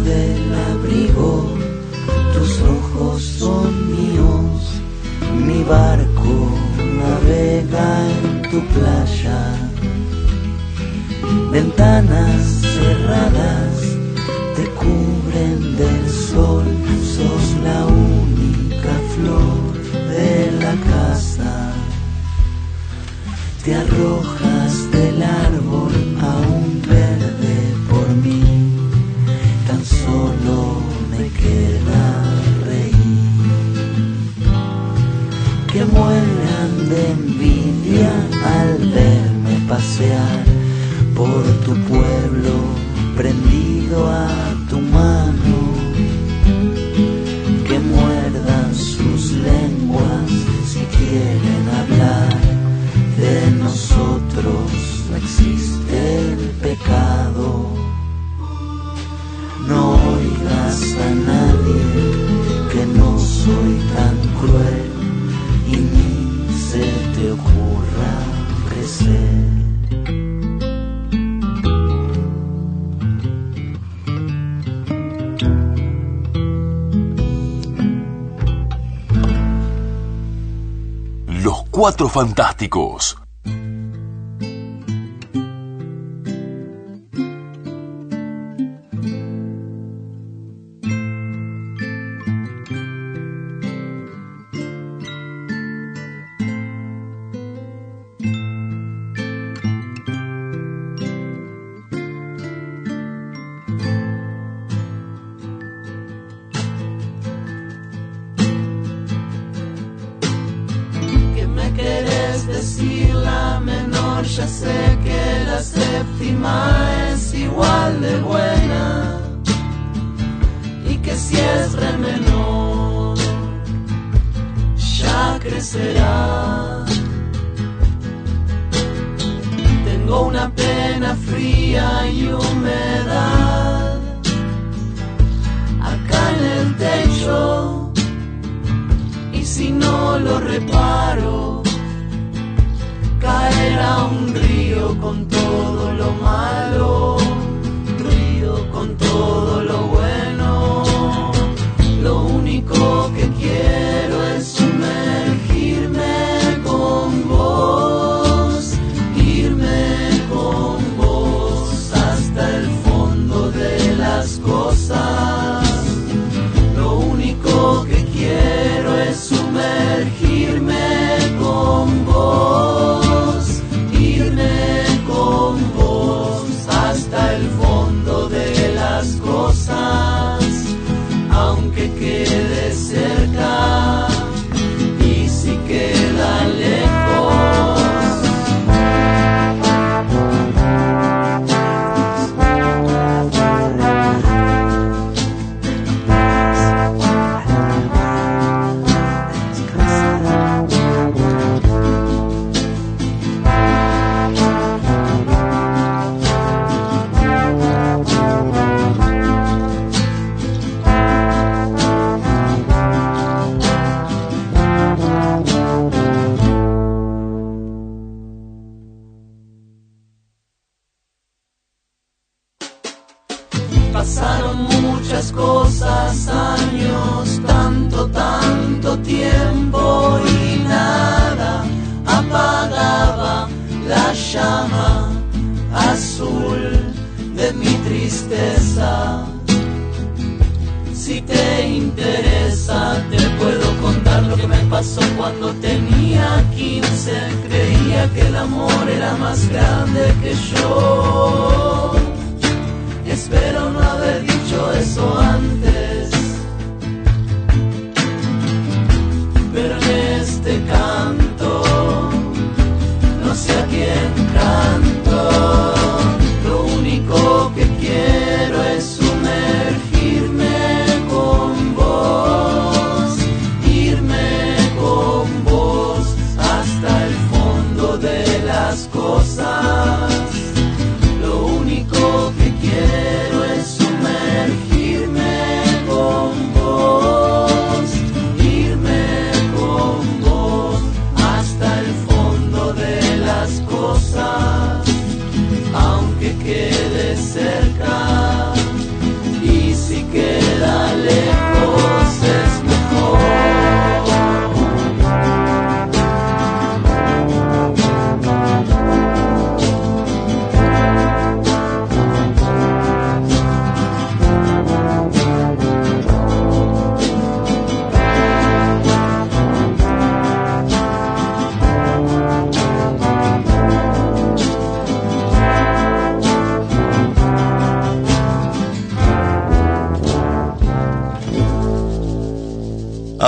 del abrigo, tus ojos son míos, mi barco navega en tu playa. Ventanas cerradas te cubren del sol, sos la única flor de la casa. Te arrojas del árbol por tu pueblo. Cuatro Fantásticos.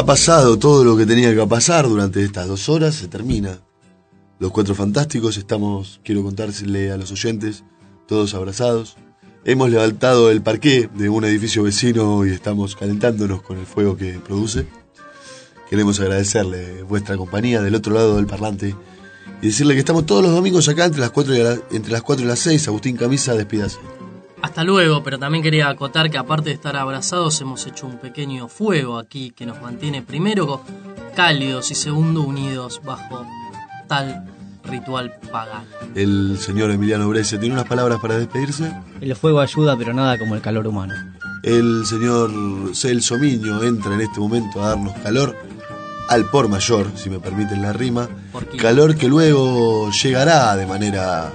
Pasado todo lo que tenía que pasar durante estas dos horas, se termina. Los cuatro fantásticos estamos, quiero contársele a los oyentes, todos abrazados. Hemos levantado el parqué de un edificio vecino y estamos calentándonos con el fuego que produce. Queremos agradecerle vuestra compañía del otro lado del parlante y decirle que estamos todos los domingos acá entre las 4 y, entre las 4 y las 6. Agustín Camisa, despídase. Hasta luego, pero también quería acotar que aparte de estar abrazados hemos hecho un pequeño fuego aquí que nos mantiene primero cálidos y segundo unidos bajo tal ritual pagano. El señor Emiliano Brescia tiene unas palabras para despedirse. El fuego ayuda, pero nada como el calor humano. El señor Celso Miño entra en este momento a darnos calor al por mayor, si me permiten la rima. Calor que luego llegará de manera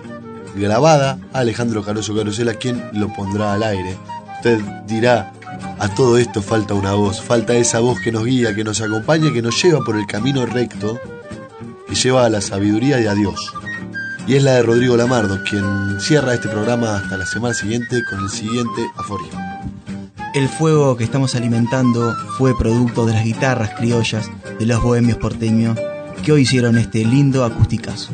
grabada a Alejandro Caroso Carosela, quien lo pondrá al aire. Usted dirá, a todo esto falta una voz, falta esa voz que nos guía, que nos acompaña, que nos lleva por el camino recto, que lleva a la sabiduría y a Dios. Y es la de Rodrigo Lamardo, quien cierra este programa hasta la semana siguiente con el siguiente aforismo. El fuego que estamos alimentando fue producto de las guitarras criollas de los bohemios porteños que hoy hicieron este lindo acusticazo.